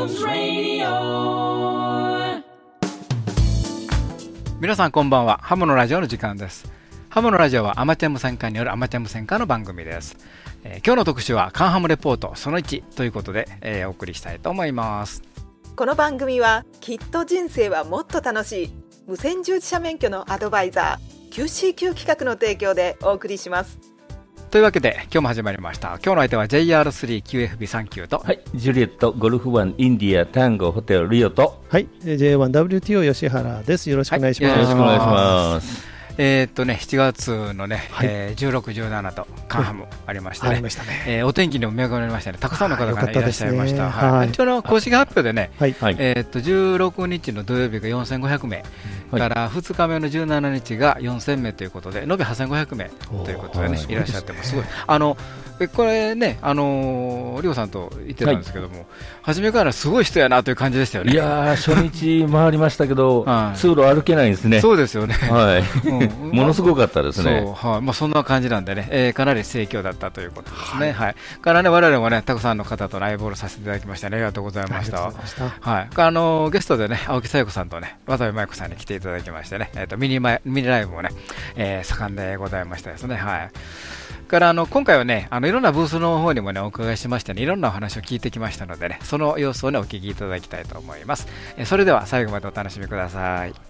Jones Radio. 皆さんこんばんは。ハムのラジオの時間です。ハムのラジオはアマチュア無線化によるアマチュア無線化の番組です、えー今日の特集はカンハムレポートその1ということで、えーお送りしたいと思います。この番組はきっと人生はもっと楽しい無線従事者免許のアドバイザー QCQ 企画の提供でお送りしますというわけで今日も始まりました今日の相手は JR3QFB39 と、はい、ジュリエット、ゴルフワン、インディア、タンゴ、ホテル、リオと、はい、えー J1WTO 吉原です。よろしくお願いします。はいよろしくお願いします。えーっとね7月のね、はいえー16、17とカンハムありましたね、ありましたね。えーお天気にも恵まれましたねたくさんの方が、いらっしゃいました、はいはい一応の公式発表でねはい。はい。えーっと16日の土曜日が4500名、はいから2日目の17日が4000名ということで、延べ8500名ということでね、いらっしゃってもすごい、あのえこれね、あのー、リオさんと言ってたんですけども、初めからすごい人やなという感じでしたよね。いやー、初日回りましたけどは、い通路歩けないんですね。そうですよね。はい。うんものすごかったですね。そうはいまあ、そんな感じなんでね、えーかなり盛況だったということですね。はいからね、我々もね、たくさんの方とライブをさせていただきましたね、ありがとうございました。はい、あのゲストでね、青木さよ子さんとね、渡部麻衣子さんに来ていただきましてね、えっ、とミニマイミニライブもね、えー盛んでございましたですね。はい。からあの今回はね、あのいろんなブースの方にもねお伺いしましてね、いろんなお話を聞いてきましたのでね、その様子をねお聞きいただきたいと思います。えーそれでは最後までお楽しみください。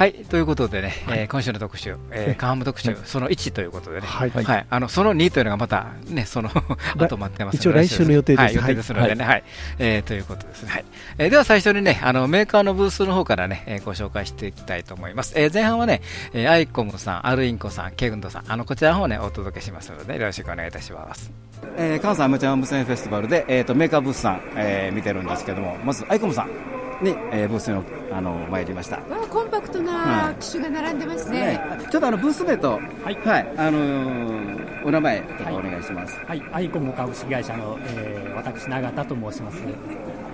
はい、ということでね、えー今週の特集、えー、カンハム特集、その1ということでね、はい。はい、あのその2というのがまたね、その後待ってます一応来週の予定ですはい、予定ですのでね、はい、えーということですね。はい、えーでは最初にね、あのメーカーのブースの方からね、えーご紹介していきたいと思います。えー前半はね、えーアイコムさん、アルインコさん、ケンウッドさん、あのこちらの方をねお届けしますので、よろしくお願いいたします。えー関西アマチュア無線フェスティバルで、えー、とメーカーブースさん、えー見てるんですけどもまずアイコムさんに、えーブースにあの参りました、わあコンパクトな機種が並んでますね。ねちょっとあのブース名と、はい。あのーお名前とかお願いします、はい、アイコム株式会社の、えー私、永田と申します。よ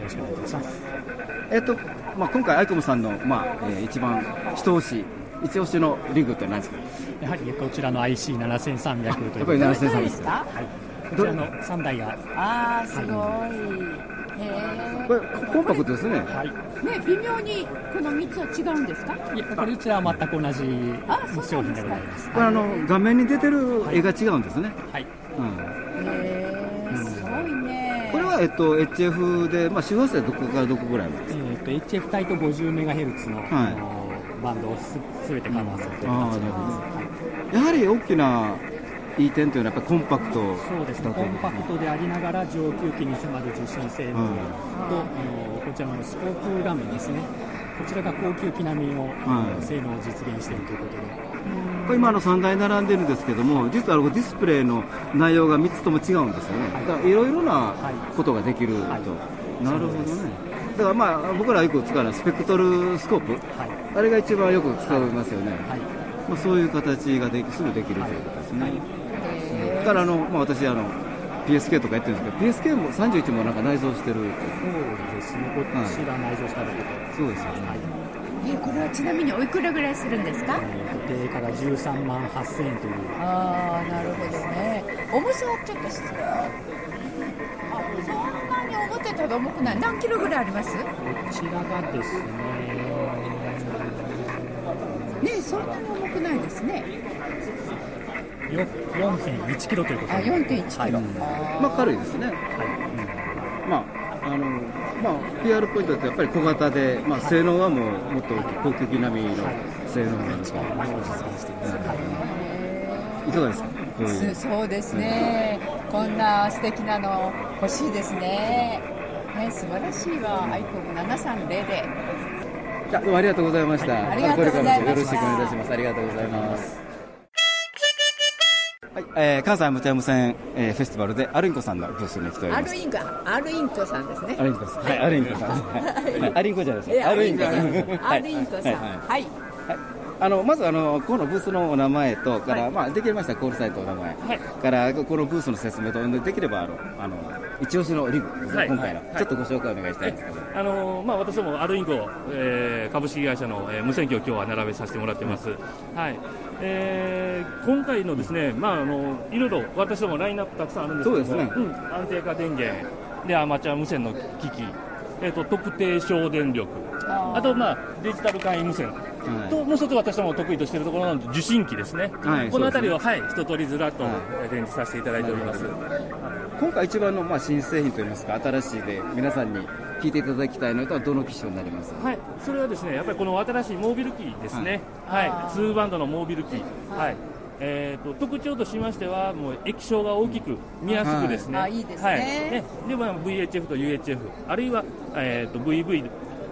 ろしくお願いいたします。えっ、と、まあ、今回アイコムさんの、まあえー一番一押し一押しのリグって何ですか？やはりこちらの IC7300 というやっぱりことで7300ですか？はい、こちらの3台が、ああ、すごい。へこれコンパクトですね。はい、え。ね、微妙にこの三つは違うんですか？いやこれうちは全く同じあそうなんですか商品でございます。これあの画面に出てる絵が違うんですね、はい、うん、へえ、すごいね。これは、えっと、HF で、まあ、周波数はどこからどこぐらいまでえー、と HF 帯と 50MHz の、はい。あのバンドをすすべてカバーするというあー形になります。やはり大きないい点というのはやっぱりコンパクトそうですね、コンパクトでありながら上級機に迫る受信性能と、うん。あのこちらのスコープ画面ですね、こちらが高級機並みの、はい性能を実現しているということで、これ今あの3台並んでるんですけども実はディスプレイの内容が3つとも違うんですよね。だからいろいろなことができると、はい。なるほどね。だからまあ僕らよく使うのはスペクトルスコープ。はい。あれが一番よく使いますよね、はい。まあ、そういう形ができすぐできるということですね、だからあの、まあ、私あの PSK とかやってるんですけど PSK も31もなんか内蔵してるそうですね、こちら内蔵しただけと、そうですよね、え、これはちなみにおいくらぐらいするんですか？えー、定価が13万8000円という、ああ、なるほどね。重さはちょっと失礼。あ、そんなに思ってたら重くない。何キロぐらいあります？こちらがですね、ね、そんなに重くないですね。よ4.1キロということあ、で、4.1キロ。はい。まあ軽いですね、まああのまあ、PR ポイントってやっぱり小型で、まあ、性能はもうもっと高級機並みの性能なんですか、ものを実現してい。いかがですか、こういう。すそうですね。こんな素敵なの欲しいですね。ね、素晴らしいわ。アイコム730で。どうもありがとうございました、ありがとうございました。これからもよろしくお願いいたします。ありがとうございますはい、えー、関西無茶無線、えー、フェスティバルでアルインコさんのブースに来ております。アルインコ、アルインコさんですね。アルインコです。はい、アルインコさん。はい、アルインコじゃないです。アルインコさん。アルインコさん。はい。はいあのまずあのこのブースのお名前とから、はい、まあできましたコールサイトお名前、はい、からこのブースの説明とできればあのあの一押しのリグですね、はい、今回の、ちょっとご紹介お願いしたいんですけど、あのまあ私どもアルインコ、えー、株式会社の、えー、無線機を今日は並べさせてもらってます。はい。えー、今回のですね、まああのいろいろ私どもラインナップたくさんあるんですけども、そうですね、うん、安定化電源。でアマチュア無線の機器、えっ、ー、と特定省電力、あとまあデジタル簡易無線。ともう一つ私ども得意としているところの受信機ですね、はい、この辺りを、はい、一通りずらっと展示させていただいております、今回一番の、まあ、新製品といいますか新しいで皆さんに聞いていただきたいのとはどの機種になります？はいそれはですねやっぱりこの新しいモービル機ですね。はい、はい、2バンドのモービル機はい。えーと、特徴としましては、もう液晶が大きく、見やすくですね、はい、いいですね、はい、でで、まあ、VHF と UHF、あるいは、えーと、VV、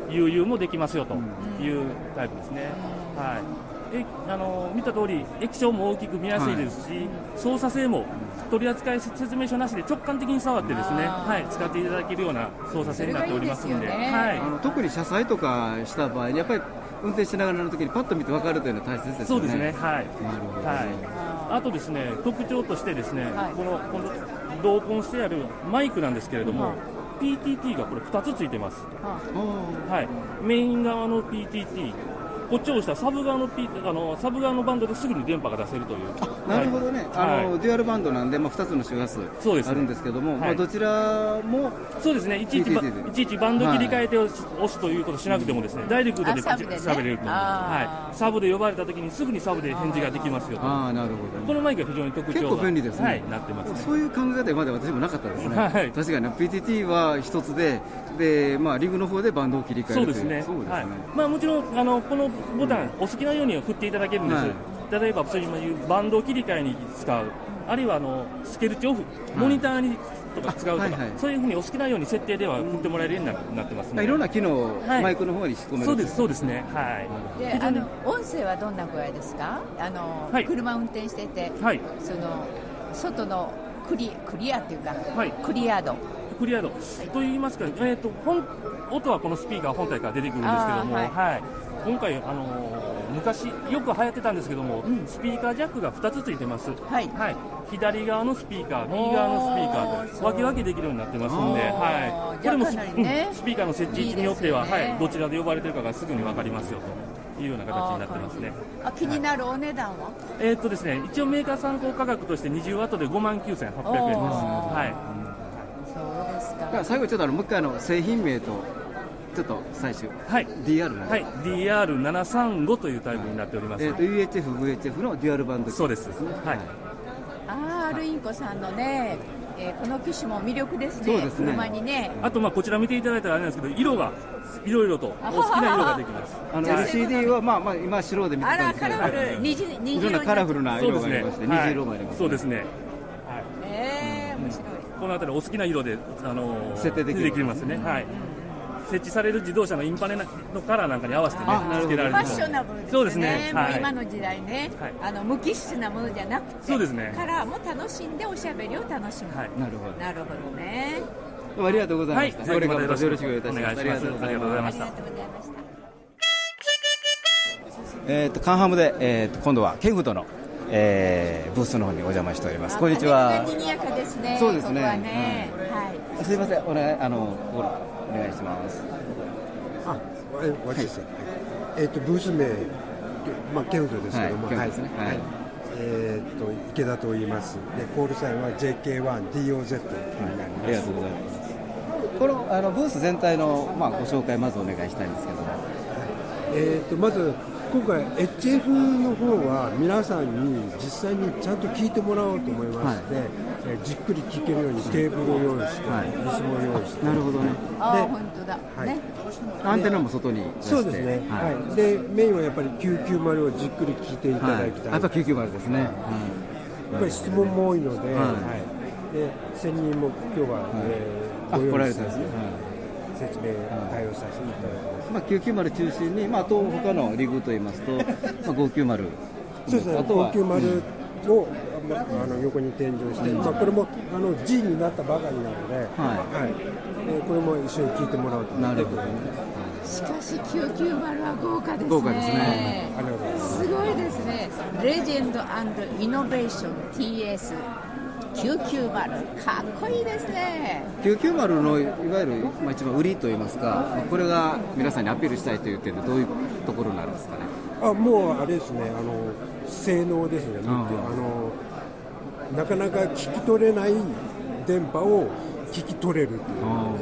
UU もできますよというタイプですね。はい、えあの見た通り、液晶も大きく見やすいですし、はい、操作性も取扱説明書なしで直感的に触ってですね、はい、使っていただけるような操作性になっておりますので、ね、はい、あの特に車載とかした場合にやっぱり運転しながらの時にパッと見て分かるというのは大切ですね。そうですね。はい。なるほど、はい。あとですね、特徴としてですね、はい、このこの同梱してあるマイクなんですけれども、PTT がこれ2つついてます。はい。メイン側の PTT こっちを押したサブ側の、P、あのサブ側のバンドですぐに電波が出せるという。なるほどね、はい、あのデュアルバンドなんで、まあ、2つの周波数。あるんですけども、ねはい、まあ、どちらもそうですね。いちいちいちいちバンド切り替えて押すということしなくても、ですね、ダイレクトで喋、ね、れるとはい、サブで呼ばれたときにすぐにサブで返事ができますよと、あなるほどこのマイクは非常に特徴結構便利ですね、はい、なってます、ね、そういう考え方まで私もなかったですね、はい、確かに PTT は一つで、でまあ、リグの方でバンドを切り替えるそうですね、そうですね。はい。まあ、もちろんあのこのボタン、お好きなように振っていただけるんです。例えばそういうバンド切り替えに使う、あるいはあのスケルチオフ、モニターにとか使うとか、はいはい、そういうふうにお好きなように設定では振ってもらえるようになってますね。いろんな機能、はい、マイクの方に仕込めるそうですそうですね。はい。で、あの音声はどんな具合ですか？あの、はい、車運転してて、はい、その外のクリクリアっていうか、はい、クリア度。クリア度、はい、と言いますか、えーと、本音はこのスピーカー本体から出てくるんですけども、はい、はい、今回、あのー昔よく流行ってたんですけども、うん、スピーカージャックが2つついてます、はい、はい、左側のスピーカー右側のスピーカーと分け分けできるようになってますので、はい、これもス,、ね、スピーカーの設置位置によっては、ね、はい、どちらで呼ばれてるかがすぐに分かりますよというような形になってますね。あ気になるお値段は、えー、っとですね一応メーカー参考価格として20ワットで5万9800円です。はいそうですか。最後ちょっとあのもう一回の製品名とちょっと最終、はい、DR はい、DR735 というタイプになっております、えーと、UHF、VHF のデュアルバンドそうです。はい、あー、アルインコさんのね、えー、この機種も魅力ですね、そうですね。車にね。あと、まあ、こちら見ていただいたらあれなんですけど、色がいろいろとお好きな色ができます。あの LCD は、まあまあ、今、白で見てたんですけど、あら、カラフル、虹いろんなカラフルな色がありまして、虹色もあります、そうですね。はい、えー、面白い。このあたりお好きな色で、あの設定できますね。はい。設置される自動車のインパネのカラーなんかに合わせてね、つけられるファッショナブルですね。そうですね。はい、今の時代ね、はい、あの無機質なものじゃなくて、そうですね。カラーも楽しんでおしゃべりを楽しむ。はい、なるほど。なるほどね。ありがとうございました。はい、これからよろしくお願いします。ありがとうございました。えっ、とカンハムで、えっ、と今度はケンフトの、えー、ブースの方にお邪魔しております。こんにちは。賑やかですね。そうですね。ねはい。すみません、お願いあのお願いします。あ、え、私ですね。えっ、とブース名、まあケンフトですけども、はい。えっ、と池田と言います。でコールサインは JK1DOZ になります。ありがとうございます。このあのブース全体のまあご紹介まずお願いしたいんですけども。えっ、とまず今回 HF の方は皆さんに実際にちゃんと聞いてもらおうと思いまして、はい、えじっくり聞けるようにテーブルを用意して、はい、椅子も用意して。なるほどね。で本当だ、はい、アンテナも外にそうですね、はい、はい、でメインはやっぱり990をじっくり聞いていただきたい、はい、あと990ですね、やっぱり質問も多いので,、はい。で専任も今日は、えー、ご用意してね、説明対応させていただきます、まあ、990中心に、まあ、あと他のリグといいますと、まあ、590そうですね、590を、ま、あの横に天井して、まあ、これもあの G になったばかりなので、はい。はい。えー、これも一緒に聞いてもらうとなるほど、ね、しかし990は豪華ですね。豪華ですね。すごいです。ねレジェンドイノベーション TS 990かっこいいですね。990のいわゆる、まあ、一番売りといいますかこれが皆さんにアピールしたいという点でどういうところになるんですかね？あもうあれですね。あの性能ですね、あのなかなか聞き取れない電波を聞き取れるっていう、ま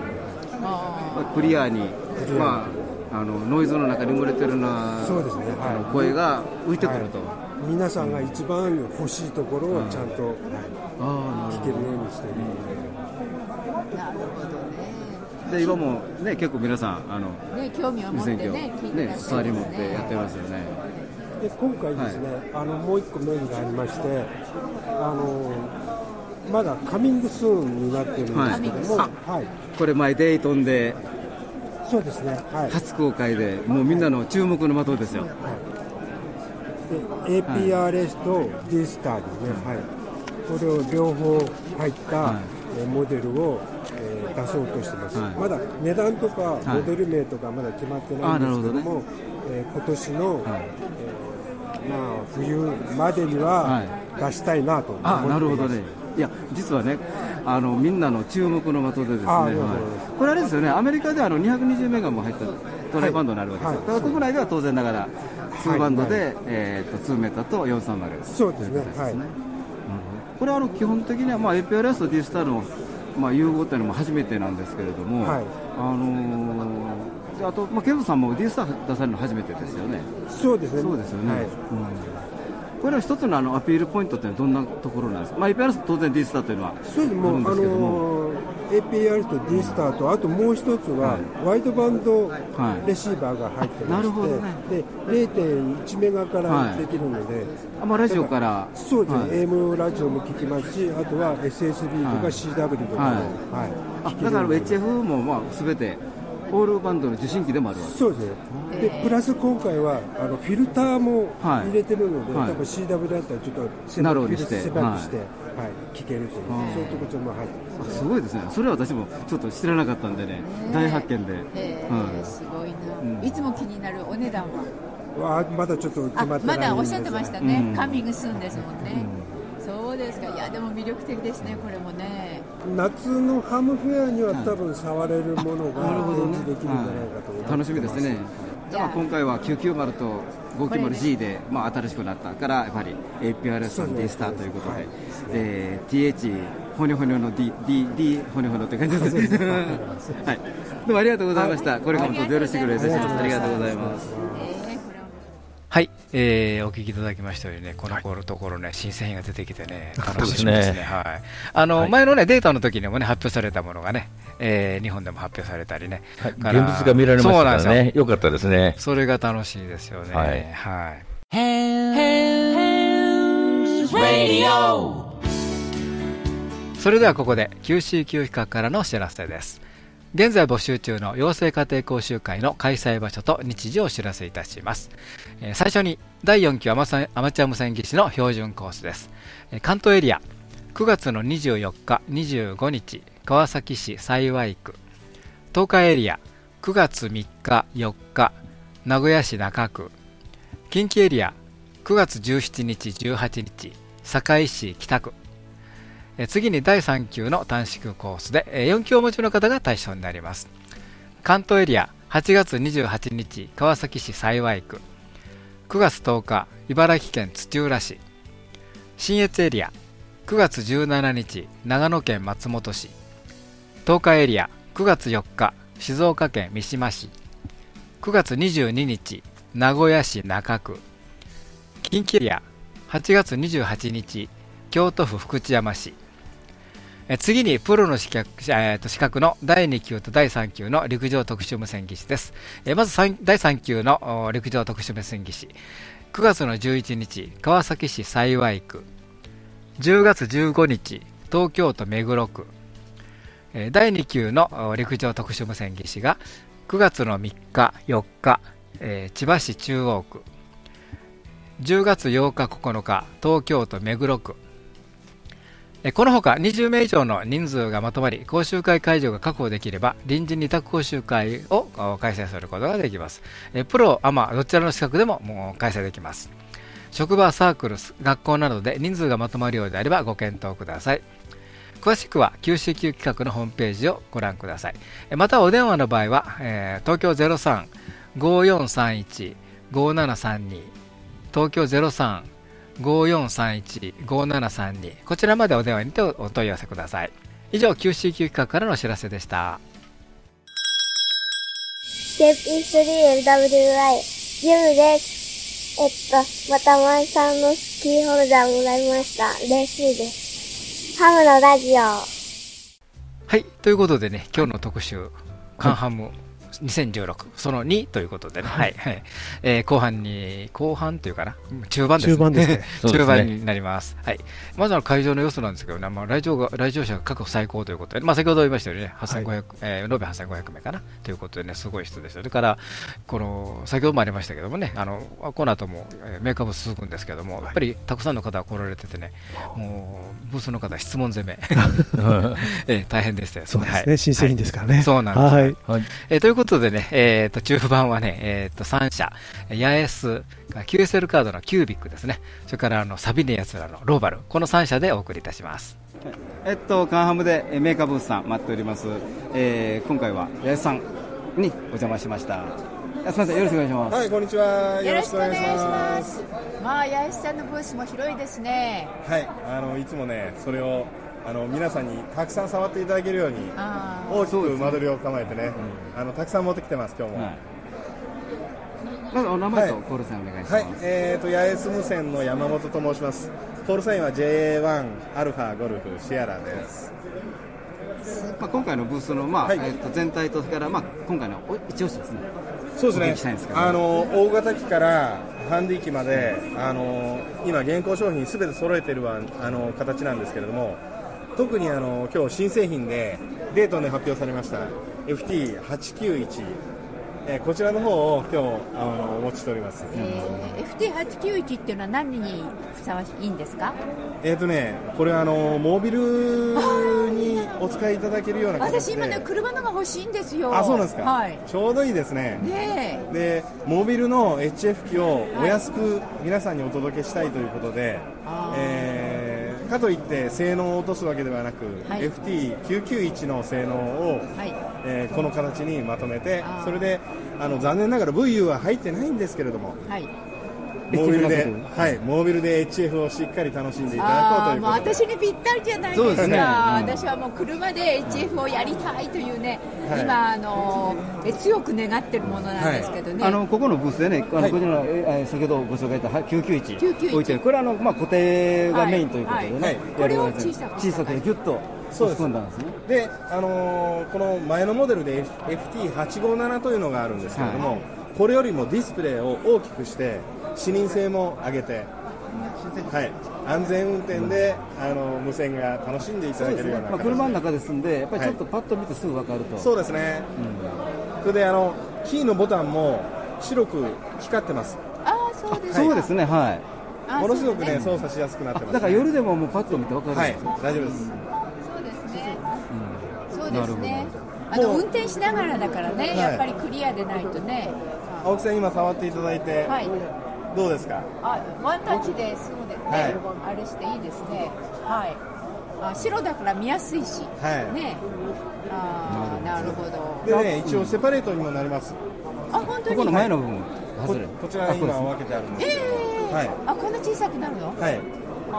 あ、クリアに、まあ、あのノイズの中に埋もれてるようなそうですね、はい、声が浮いてくると、はい、皆さんが一番欲しいところをちゃんと、はい、聞けるようにしてる、なるほどね。で今もね結構皆さんあの、ね、興味を持ってねね。座り持ってやってますよね。で今回ですね、はい、あのもう一個メインがありましてあのまだカミングスーンになってるんですけども、はい、はい、これ前デイトンでそうですね、はい、初公開でもうみんなの注目の的ですよ、はい、で APRS と D スターですね、はい、これを両方入ったモデルを、えー、出そうとしてます、まだ値段とかモデル名とかまだ決まってないんですけども、えー、今年の、はい、えー、まあ、冬までには出したいなと思って、はい、なるほどね。いや実はねあのみんなの注目の的でですね、はい、これあれですよね。アメリカではあの220メガも入ったトライバンドになるわけですよ、はい、ただ国内では当然ながら2バンドで、はい、えーと、2メーターと430そうですね。ですね、はい、これはあの基本的には、まあ、APRS と D スターの、まあ、融合というのも初めてなんですけれども、はい、あのー、あと、まあ、ケントさんも D スター出されるの初めてですよね。そうですね。そうですよね、はい。うんこれは一つのあのアピールポイントってどんなところなんですか、まあ、APR と当然 D スターというのはそうですもう、あのー、APR と D スターと、あともう一つは、ワイドバンドレシーバーが入ってまして、はい。ね、で0.1メガからできるので、はい、あまあ、ラジオから。そうですね、はい、AM ラジオも聞きますし、あとは SSB とか CW とかも、はい。はい、だから HF もまあ全てオールバンドの受信機でもあるわけそうですね、でプラス今回はあのフィルターも入れてるので、はい、多分 CW だったらちょっと狭くして、狭くして、はい、聞けるという、そういう特徴も入ってます、すごいですね、それは私もちょっと知らなかったんでね、大発見で、すごいな、いつも気になるお値段は？はまだちょっと決まってまだおっしゃってましたね、カミングスンですもんね。そうですか。いやでも魅力的ですねこれもね夏のハムフェアには多分触れるものが展示できるんじゃないかと思います、楽しみですね。じゃあ今回は990と 590G で、まあ、新しくなったからやっぱり APRS の D スターということで、はいえー、TH ほにょほにょの D, D, D ほにょほにょという感じです。ね はい。どうもありがとうございました、これからもよろしくお願いいたします。ありがとうございます、はい、えー、お聞きいただきましたようにね、この頃ところね、新製品が出てきてね、楽しみですね。はい。あの、前のね、データの時にもね、発表されたものがね、えー、日本でも発表されたりね。現物が見られましたからね、よかったですね。それが楽しいですよね。はい。はい。それではここで QCQ 企画からのお知らせです。現在募集中の養成家庭講習会の開催場所と日時をお知らせいたします。最初に第4期アマチュア無線技師の標準コースです。関東エリア9月の24日、25日川崎市幸区東海エリア9月3日、4日名古屋市中区近畿エリア9月17日、18日堺市北区次に第3級の短縮コースで4級をお持ちの方が対象になります。関東エリア8月28日川崎市幸区。9月10日茨城県土浦市。信越エリア9月17日長野県松本市。東海エリア9月4日静岡県三島市。9月22日名古屋市中区。近畿エリア8月28日京都府福知山市。え次にプロの資格,、えー、と資格の第2級と第3級の陸上特殊無線技師です。えまず第3級の陸上特殊無線技師。9月の11日、川崎市幸区。10月15日、東京都目黒区。第2級の陸上特殊無線技師が9月の3日、4日、え、千葉市中央区。10月8日9日東京都目黒区このほか20名以上の人数がまとまり講習会会場が確保できれば臨時二択講習会を開催することができます。プロ、アマどちらの資格でももう開催できます。職場、サークル、学校などで人数がまとまるようであればご検討ください。詳しくは QCQ 企画のホームページをご覧ください。またお電話の場合は、え、東京03-5431-5732東京03 03-5431-5732こちらまでお電話にてお問い合わせください以上 QCQ 企画からのお知らせでしたステップ 3LWI ジムですえっと、またさんのキーホルダーもらいました。嬉しいです。ハムのラジオ。はい、ということでね、今日の特集、カンハム2016その2ということでね、はい、はい、えー、後半に、後半というかな、中盤ですね。中盤 ですね。中盤になります。はい。まずは会場の様子なんですけどね、まあ、来場が、来場者が過去最高ということで、まあ、先ほど言いましたようにね、8500、はい、えー、延べ8500名かな？ということでね、すごい人ですよ。それから、この、先ほどもありましたけどもね、あの、この後も、えー、メーカーも続くんですけども、やっぱりたくさんの方が来られててね、もう、ブースの方、質問攻め、えー、大変でしたよ。そうですね、新製品ですからね。そうなんです。はい。えー、ということでね、えっ、と、中盤はね、えっ、と、3社、ヤエス、QSL カードのキュービックですね、それからあのサビネやつらのローバル、この3社でお送りいたします。えっと、カンハムでメーカーブースさん待っております。えー、今回は八重さんにお邪魔しました。すみません、よろしくお願いします。はい、こんにちは。よろしくお願いします。まあ、八重さんのブースも広いですね。はい、あの、いつもね、それをあの皆さんにたくさん触っていただけるように大きく間取りを構えてね、ね。うん、あのたくさん持ってきてます今日も、はい、まずお名前とコールサインお願いします、はい、えーと、八重洲無線の山本と申します。コールサインは J1 アルファゴルフシアラです。まあ、今回のブースの、まあ、はい、えー、と全体とそれから、まあ、今回の一押しですね。そうですね。あの大型機からハンディ機まであの今現行商品すべて揃えているあの形なんですけれども特にあの今日新製品でデートで発表されました FT891 えー、こちらの方を今日あのお持ちしております、えー、FT891 っていうのは何にふさわしいんですか？えっ、ー、とねこれはあのモービルにお使いいただけるような私今ね車のが欲しいんですよ。あそうなんですか、はい、ちょうどいいですね。ねでモービルの HF 機をお安く皆さんにお届けしたいということで、はい、えーかといって性能を落とすわけではなく、はい、FT991 の性能を、はい、えー、この形にまとめてそれであの残念ながら VU は入ってないんですけれども、はい、モービルで、はい、モービルで HF をしっかり楽しんでいただこうということで。私にぴったりじゃないですか、ね。うん、私はもう車で HF をやりたいというね、はい、今あのえ強く願ってるものなんですけどね、はい、あのここのブースでねあの、こちらえ先ほどご紹介した991置いてこれはあの、まあ、固定がメインということでね、これを小さく。小さくギュッとそうです。んですね。で、あのー、この前のモデルで FT857 というのがあるんですけれども、これよりもディスプレイを大きくして視認性も上げて、はい、安全運転で、あの無線が楽しんでいただけるような、ね、まあ、車の中ですんで、やっぱりちょっとパッと見てすぐ分かると、そうですね、うん、それであのキーのボタンも白く光ってます。あそうです、そうですね、はい。ものすごくね、操作しやすくなってます、ね、だから夜でももうパッと見て分かるはい、大丈夫です。そうですね。そうですね。あの運転しながらだからね、やっぱりクリアでないとね。青木さん今触っていただいて、はい、どうですか？あワンタッチですぐでね、はい、あれしていいですね。はい。あ白だから見やすいし、はい、ね。あなるほど。でね一応セパレートにもなります、あ本当に？この前の部分ここちら今分けてあるんですけど、えー、はい、あこんな小さくなるの？はい。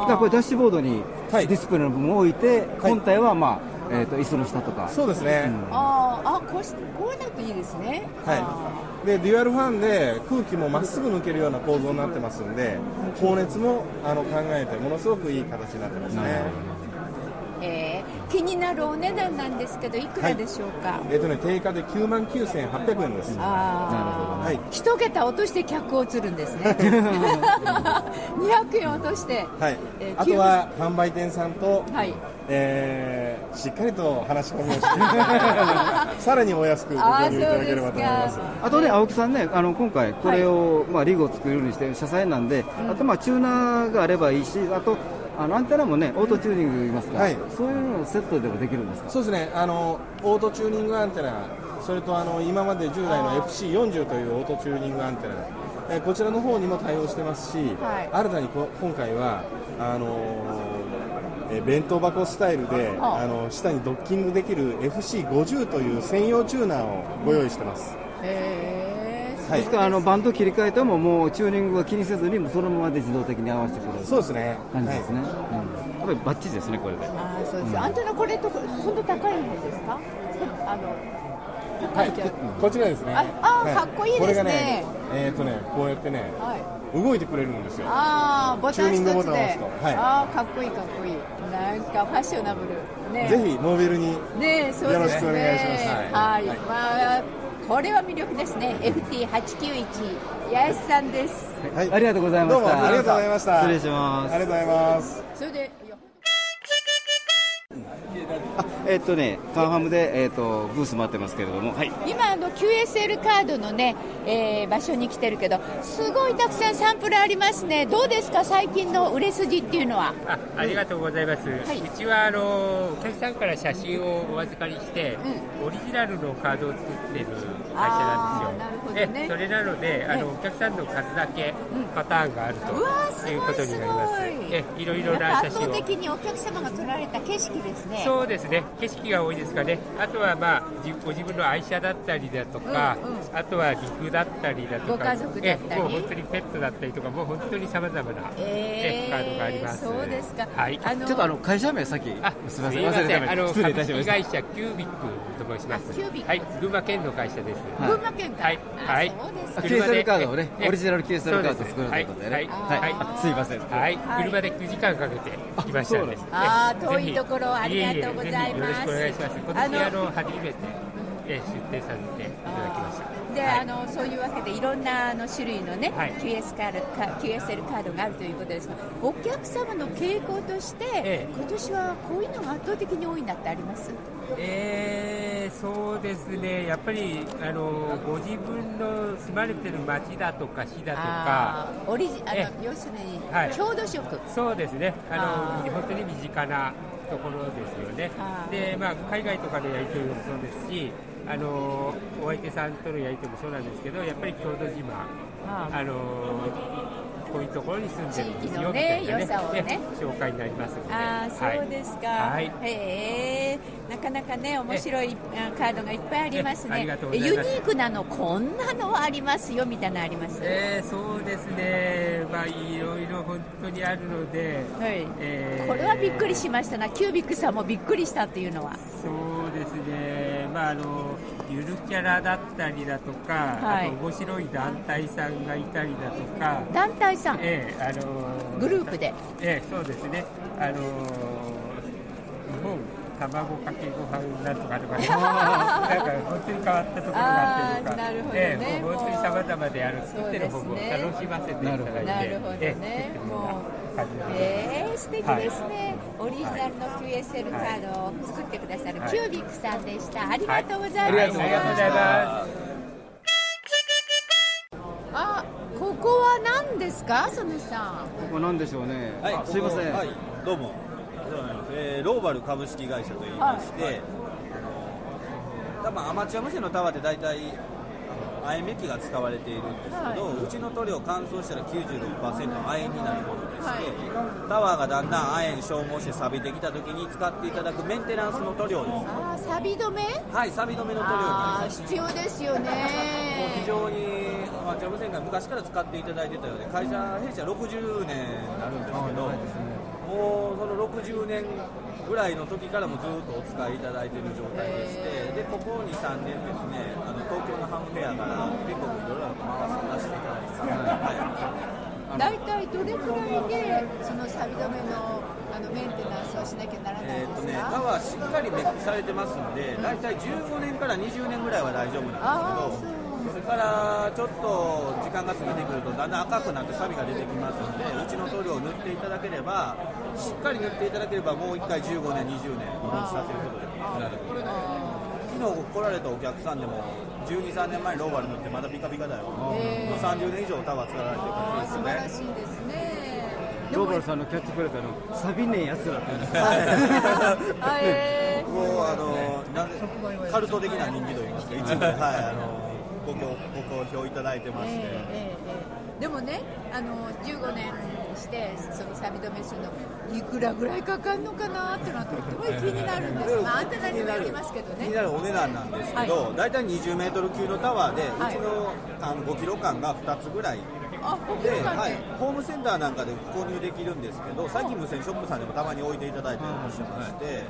だこれダッシュボードにディスプレイの部分を置いて、本体はまあえーと、椅子の下とか。そうですね、うん、ああこうしこうなるといいですね。はいでデュアルファンで空気もまっすぐ抜けるような構造になってますんで放熱もあの考えてものすごくいい形になってますね。えー、気になるお値段なんですけどいくらでしょうか、はい、えっ、ー、とね定価で9万9800円です。ああなるほど、ね、はい、一桁落として客を釣るんですね。200円落として、はい、えー、あとは販売店さんと、はいえー、しっかりと話し込みをして さらにお安くご購入いただければと思います。あとね青木さんねあの今回これを、はい、まあ、リグを作るにして車載なんで、うん、あとまあチューナーがあればいいしあとあのアンテナもねオートチューニングいますから、はい、そういうのセットでもできるんですか？そうですね。あのオートチューニングアンテナそれとあの今まで従来の FC40 というオートチューニングアンテナえこちらの方にも対応してますし、はい、新たにこ今回はあのー、え弁当箱スタイルであの下にドッキングできる FC50 という専用チューナーをご用意してます。はい、ですからあのバンド切り替えてももうチューニングは気にせずにそのままで自動的に合わせてくれる。そうですね。感じですね、はい。うん、やっぱりバッチリですねこれで。あそうです、うん、アンテナこれと本当高いんですか？あのはい、こちらですね。あ、あ、かっこいいですね。これがね、えっ、とね、こうやってね、動いてくれるんですよ。ああ、ボタン一つで。ボタンを押すと。はい。ああ、かっこいいかっこいい。なんかファッショナブル。ね。ぜひモービルに。ね、そうよろしくお願いします。はい。まあ。これは魅力ですね。FT891 八重さんです。はい、ありがとうございました。ありがとうございました。失礼します。ありがとうございます。それで。あえっとね、カンファムで、えー、っとブース待ってますけれども、はい、今あの QSL カードのね、えー、場所に来てるけどすごいたくさんサンプルありますね。どうですか？最近の売れ筋っていうのは。あありがとうございます、はい、うちはあのお客さんから写真をお預かりして、うん、オリジナルのカードを作ってる会社なんですよ、ね、それなのであのお客さんの数だけパターンがあるということになります。えいろいろな写真を。圧倒的にお客様が撮られた景色ですね。そうですね。景色が多いですかね。あとはまあご自分の愛車だったりだとか、うんうん、あとは陸だったりだとか家族だったり。もう本当にペットだったりとかもう本当にさまざまな、えー、カードがあります。そうですか、はい、あのちょっとあの会社名さっきあすみません。あの株式会社キュービックと申しますはい群馬県の会社です、群馬県はい。はい QSL カードをねオリジナル QSL カード作るということでね。はい、はい、すいません。はい。車で9時間かけて来ましたね。あ遠いところありがとうございます。よろしくお願いします。今年あの初めて出展させていただきましたで、はい、あのそういうわけでいろんなあの種類のね、はい、QS カードか QSL カードがあるということです。がお客様の傾向として、ええ、今年はこういうのが圧倒的に多いなってあります？えー、そうですね、やっぱりあのご自分の住まれてる町だとか市だとか、オリジあの要するに、はい、郷土色。そうですね。あの本当に身近なところですよね、でまあ、海外とかのやり取りもそうですし、あのお相手さんとのやり取りもそうなんですけど、やっぱり郷土島、あのこういうところに住んでるんですよみたいなね、ね紹介になりますので。あそうですか、はい、へえなかなかね面白いカードがいっぱいありますね。ユニークなのこんなのあります？よみたいなあります。えー、そうですね。まあいろいろ本当にあるので、はいえー、これはびっくりしましたな。キュービックさんもびっくりしたっていうのは。そうですね。まああのゆるキャラだったりだとか、はい、あと面白い団体さんがいたりだとか。団体さん。ええー、あのグループで。ええー、そうですね。あの日本卵かけご飯なんとかとか、ね、なんか本当に変わったところがあってとか、なるほどね、えー、もう本当にさまざまである作ってる方も楽しませていただいて。えー、素敵ですね、はい、オリジナルの QSL カードを作ってくださるキュービックさんでした、ありがとうございます、はい、ありがとうございます。あここは何ですか、そのさん。ここなんでしょうね。はい、すいません。はい、どうも。えー、ローバル株式会社といいまして、はい、多分アマチュア無線のタワーって大体亜鉛機が使われているんですけど、はい、うちの塗料乾燥したら96%亜鉛になるものタワーがだんだん亜鉛消耗して錆びてきた時に使っていただくメンテナンスの塗料ですあ錆び止め？はい錆び止めの塗料になります。必要ですよね。非常にアマチュア無線が昔から使っていただいてたようで会社弊社60年になるんですけど、もうその60年ぐらいの時からもずっとお使いいただいている状態でして、でここ2、3年ですね、あの東京のハムフェアから全国いろいろ回させていただいて大体どれくらいでその錆止めのあのメンテナンスをしなきゃならないえーとね、タワーしっかりメックされてますんで、大体15年から20年ぐらいは大丈夫なんですけど、それからちょっと時間が過ぎてくるとだんだん赤くなって錆が出てきますのでうちの塗料を塗っていただければしっかり塗っていただければもう1回15年20年日持ちさせることできます昨日来られたお客さんでも12、3年前にローバル塗ってまだピカピカだよ、もう30年以上タワー作られてる感じですね。素晴らしいですねローバルさんのキャッチフレーズのサビねえやつらって言うんです もうあのなんでカルト的な人気といいますか、一部。はい。あのご好評いただいてまして。えー、でもねあの15年してその錆止めするのいくらぐらいかかるのかなっていうのはとっても気になるんです、まあ、アンテナにもよります。けどね気になるお値段なんですけど、はい、大体20メートル級のタワーで、はい、うちのあの5キロ間が2つぐらい。あで、はい、ホームセンターなんかで購入できるんですけど最近無線ショップさんでもたまに置いていただいてましてまして、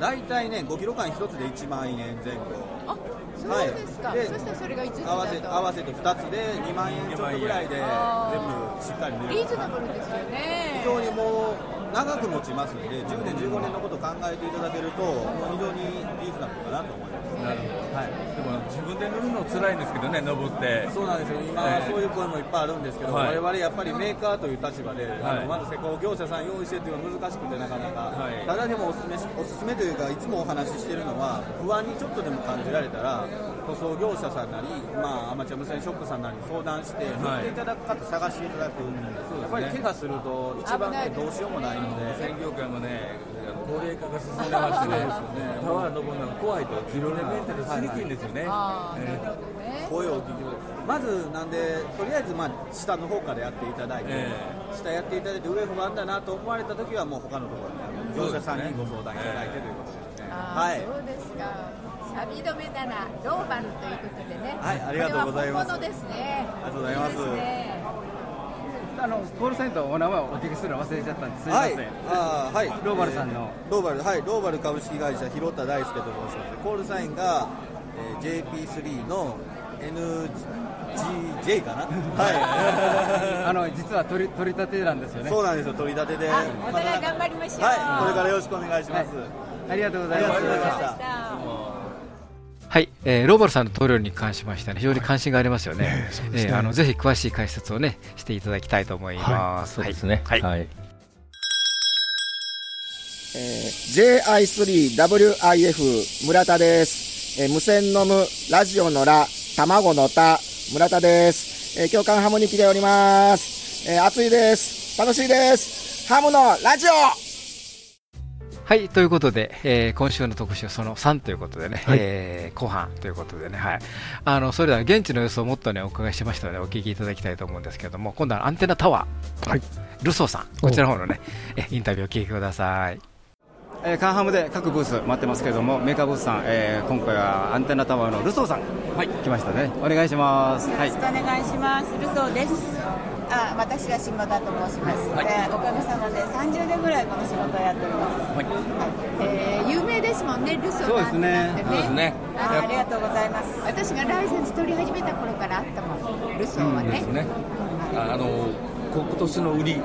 大体ね5キロ間1つで1万円前後。あそうですか、はい、でそしたらそれが5つ合わせ合わせて2つで2万円ちょっとぐらいで全部しっかりリーズナブルですよね。非常にもう長く持ちますんで10年15年のことを考えていただけるともう非常にリーズナブルかなと思います。なるほど、はい、でも自分で塗るの辛いんですけどね登って。そうなんですよ。今、えー、そういう声もいっぱいあるんですけど、はい、我々やっぱりメーカーという立場で、はい、あのまず施工業者さん用意してっていうのは難しくてなかなか、はい、ただでもおすすめおすすめというかいつもお話ししてるのは不安にちょっとでも感じられたら塗装業者さんなり、まあ、アマチュア無線ショップさんなりに相談して塗っていただく方探していただく、やっぱり怪我すると一番ねどうしようもないので。専業界もね高齢化が進んでましてね、タワー登るのが怖いと、自分でメンテナンスしにくいんですよね。声を聞きまずなんで、とりあえずまあ下の方からやっていただいて、えー、下やっていただいて、上不安だなと思われたときは、もう他のところに業者さんにご相談いただいてということですね。はい、そうですか錆止めならローバルということでね。はい、ありがとうございます。本物ですね。ありがとうございます。あのコールサインとお名前をお聞きするの忘れちゃったんです。すみません。はい、あはい。ローバルさんの、えー、ローバルはいローバル株式会社広田大輔と申します。コールサインが、えー、JP3 の NGJ かな？はい。あの実は取り取り立てなんですよね。そうなんですよ取り立てで。お互い頑張りましょう。はい。これからよろしくお願いします。はい、ありがとうございました。はい、えー、ローバルさんの塗料に関しましては、ね、非常に関心がありますよね。はい、えー、ね、あのぜひ詳しい解説をねしていただきたいと思います。はい、そうですね。はい。はい、えー、JI3WIF 村田です。えー、無線のむラジオのら卵のた村田です。えー、共感ハムに来ております。えー、暑いです。楽しいです。ハムのラジオはい、ということで、えー、今週の特集その3ということでね、はい、えー、後半ということでね、はい、あのそれでは現地の様子をもっとねお伺いしましたのでお聞きいただきたいと思うんですけども、今度はアンテナタワー、はい、ルソーさん、こちらの方のね、えインタビューをお聞きください。えー、カンハムで各ブース待ってますけれども、メーカーブースさん、えー、今回はアンテナタワーのルソーさん、はい、来ましたね。お願いします。よろしくお願いします。ルソーです。あ私は島田と申します、はい、えー、おかげさまで30年ぐらいこの仕事をやっております、はい。はい。えー、有名ですもんねルソーなんてね。そうですね。あありがとうございます。私がライセンス取り始めた頃からあったもんルソーはね,、うん、ね。あの今年の売り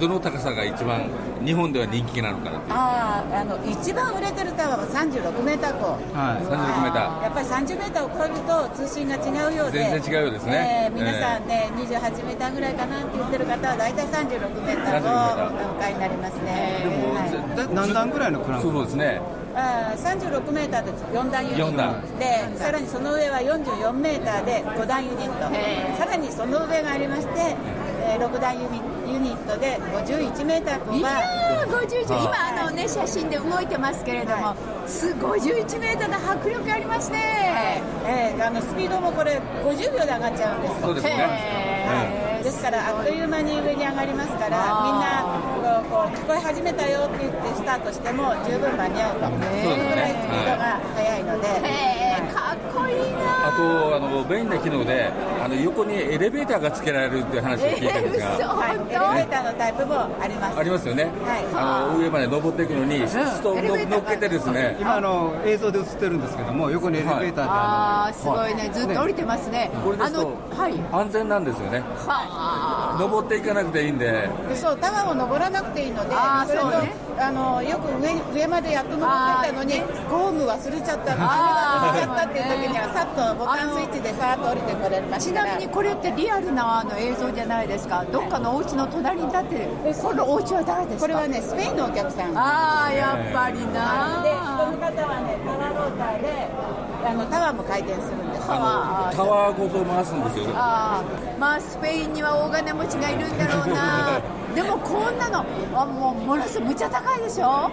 どの高さが一番日本では人気なのかなああの一番売れてるタワーは36メーター高、はい、36メーター。やっぱり30メーターを超えると通信が違うようで。全然違うようですね、えー、皆さんね、えー、28メーターぐらいかなって言ってる方は大体36メーターをお迎えになりますね。でも、はい、何段ぐらいのクランそうですね。あ36メーターで4段ユニットでさらにその上は44メーターで5段ユニット。さらにその上がありましてえー、6段ユニユニットで51メーターいやー51今あのね写真で動いてますけれども、はい、す51メーターの迫力ありますね、えー、あのスピードもこれ50秒で上がっちゃうんですそうですね、ですからあっという間に上に上がりますからみんなこう聞こえ始めたよって言ってスタートしても十分間に合うと。そのぐらいスピードが速いので、かっこいいな。あとあの便利な機能であの横にエレベーターがつけられるっていう話を聞いたんですが、はい、エレベーターのタイプもあります。ありますよね、はい、あの上まで登っていくのに人を乗っけてですね。今あの映像で映ってるんですけども横にエレベーターで。あの、すごいね。ずっと降りてますね。これですと安全なんですよね。は登っていかなくていいんで。そうタワーを登らなくていいのでそれとあのよく上上までやっと登ってたのにゴム忘れちゃったの。忘れちゃったっていう時にはさっとボタンスイッチでさっと降りてこれましちなみにこれってリアルなあの映像じゃないですか？どっかのお家の隣に立ってるこのお家は誰ですか？これはねスペインのお客さん。ああやっぱりな。でこの方はねパラローターであのタワーも回転するんですタワー。ごと回すんですよああまあスペインには大金持ちがいるんだろうな でもこんなのあもうものすごいむちゃ高いでしょ？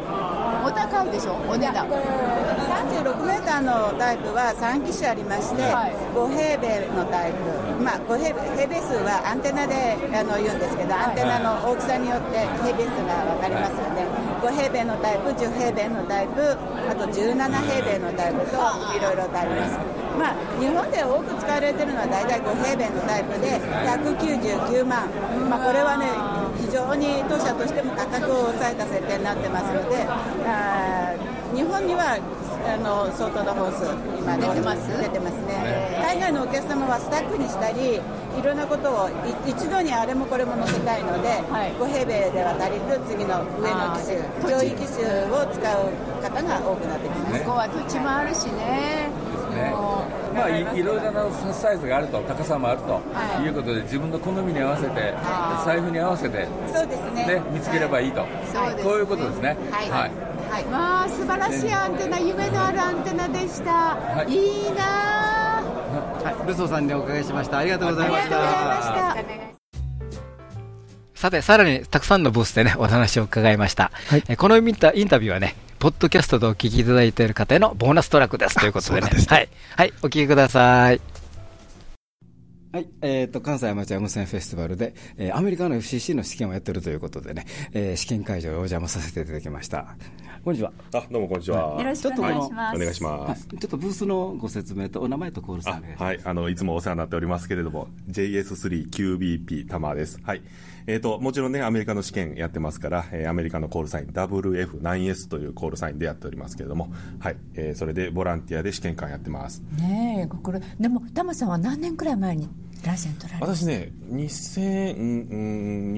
お高いでしょ？お値段。36メーターのタイプは3機種ありまして、はい、5平米のタイプ。まあ5平平米数はアンテナであの言うんですけどアンテナの大きさによって平米数が分かりますので5平米のタイプ10平米のタイプあと17平米のタイプといろいろとあります。まあ、日本で多く使われているのは大体5平米のタイプで199万、まあ、これはね非常に当社としても価格を抑えた設定になってますのであ日本にはあの相当の本数今出てます出てますね。海外のお客様はスタックにしたりいろんなことを一度にあれもこれも載せたいので、はい、5平米では足りず次の上の機種上位機種を使う方が多くなってきます、ね、ここは土地もあるしねねまあいいろいろなサイズがあると高さもあると、はい、いうことで自分の好みに合わせて財布に合わせてそうですね。ね見つければいいと、はい、こういうことですね。はい、はい。はい、まあ素晴らしいアンテナ、夢のあるアンテナでした。はい、いいな。はい、ルソーさんにお伺いしました。ありがとうございました。さて、さらにたくさんのブースでね、お話を伺いました。はい、このインタビューはね、ポッドキャストでお聞きいただいている方へのボーナストラックですということでね。でねはい。はい、お聞きください。はい。えっ、ー、と、関西アマチュア無線フェスティバルで、えー、アメリカの FCC の試験をやってるということでね、えー、試験会場へお邪魔させていただきました。こんにちは。あ、どうもこんにちは。よろしくお願いします。お願いします、ちょっとブースのご説明とお名前とコールさんはい。あの、いつもお世話になっておりますけれども、JS3QBP タマです。はい。えっ、ー、と、もちろんね、アメリカの試験やってますから、えー、アメリカのコールサイン WF9S というコールサインでやっておりますけれども、はい。えー、それでボランティアで試験官やってます。ねえ、これ、でも、タマさんは何年くらい前にラジェン取られ私ね、2000、うん、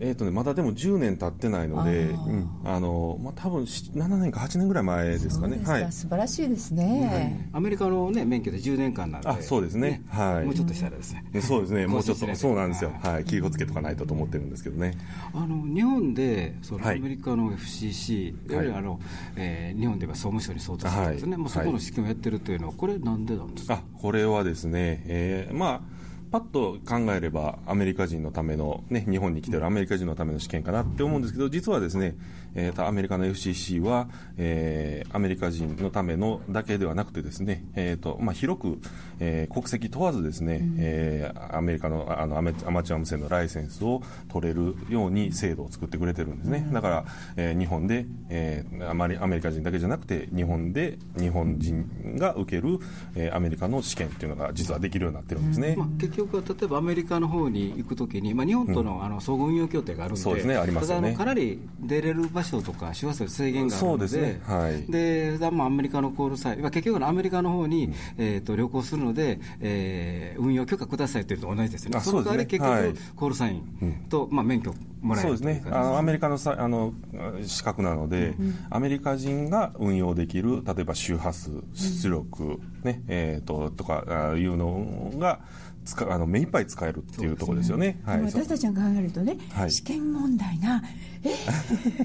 えっ、ー、とね、まだでも10年経ってないので、うん、あの、まあ、多分7年か8年ぐらい前ですかね。はい。素晴らしいですね、アメリカのね、免許で10年間なんで。あ、そうですね。はい。もうちょっとしたらですね。そうですね、もうちょっと、そうなんですよ。はい。気をつけとかないとと思ってるんですけどね。あの、日本で、そのアメリカの FCC、いわゆるあの、えー、日本では総務省に相当するんですね。もうそこの試験をやってるというのは、これなんでなんですか？あ、これはですね、えー、まあ、パッと考えればアメリカ人のための、ね、日本に来てるアメリカ人のための試験かなって思うんですけど実はですね、えー、アメリカの FCC は、えー、アメリカ人のためのだけではなくてですね、えーとまあ、広く、えー、国籍問わずですね、うん、えー、アメリカのあのアメアマチュア無線のライセンスを取れるように制度を作ってくれてるんですね、うん、だから、えー、日本で、えー、あまりアメリカ人だけじゃなくて日本で日本人が受ける、えー、アメリカの試験っていうのが実はできるようになってるんですね。うん。まあ、結局は例えばアメリカの方に行くときに、まあ、日本との,、あの相互運用協定があるんで、そうですね、ありますね、かなり出れる場所とか、周波数制限があるので、そうですね。はい、でまあ、アメリカのコールサイン、結局アメリカの方に、うん、えーと、旅行するので、えー、運用許可くださいというのと同じですよね、その代わり結局、コールサインと、まあ、免許もらえるそうですね、あのアメリカのさあの資格なので、うん、アメリカ人が運用できる、例えば周波数、出力、ねえーと、とかいうのが、使あの目いっぱい使えるっていうところですよね。はい、私たちが考えるとね、はい、試験問題が、え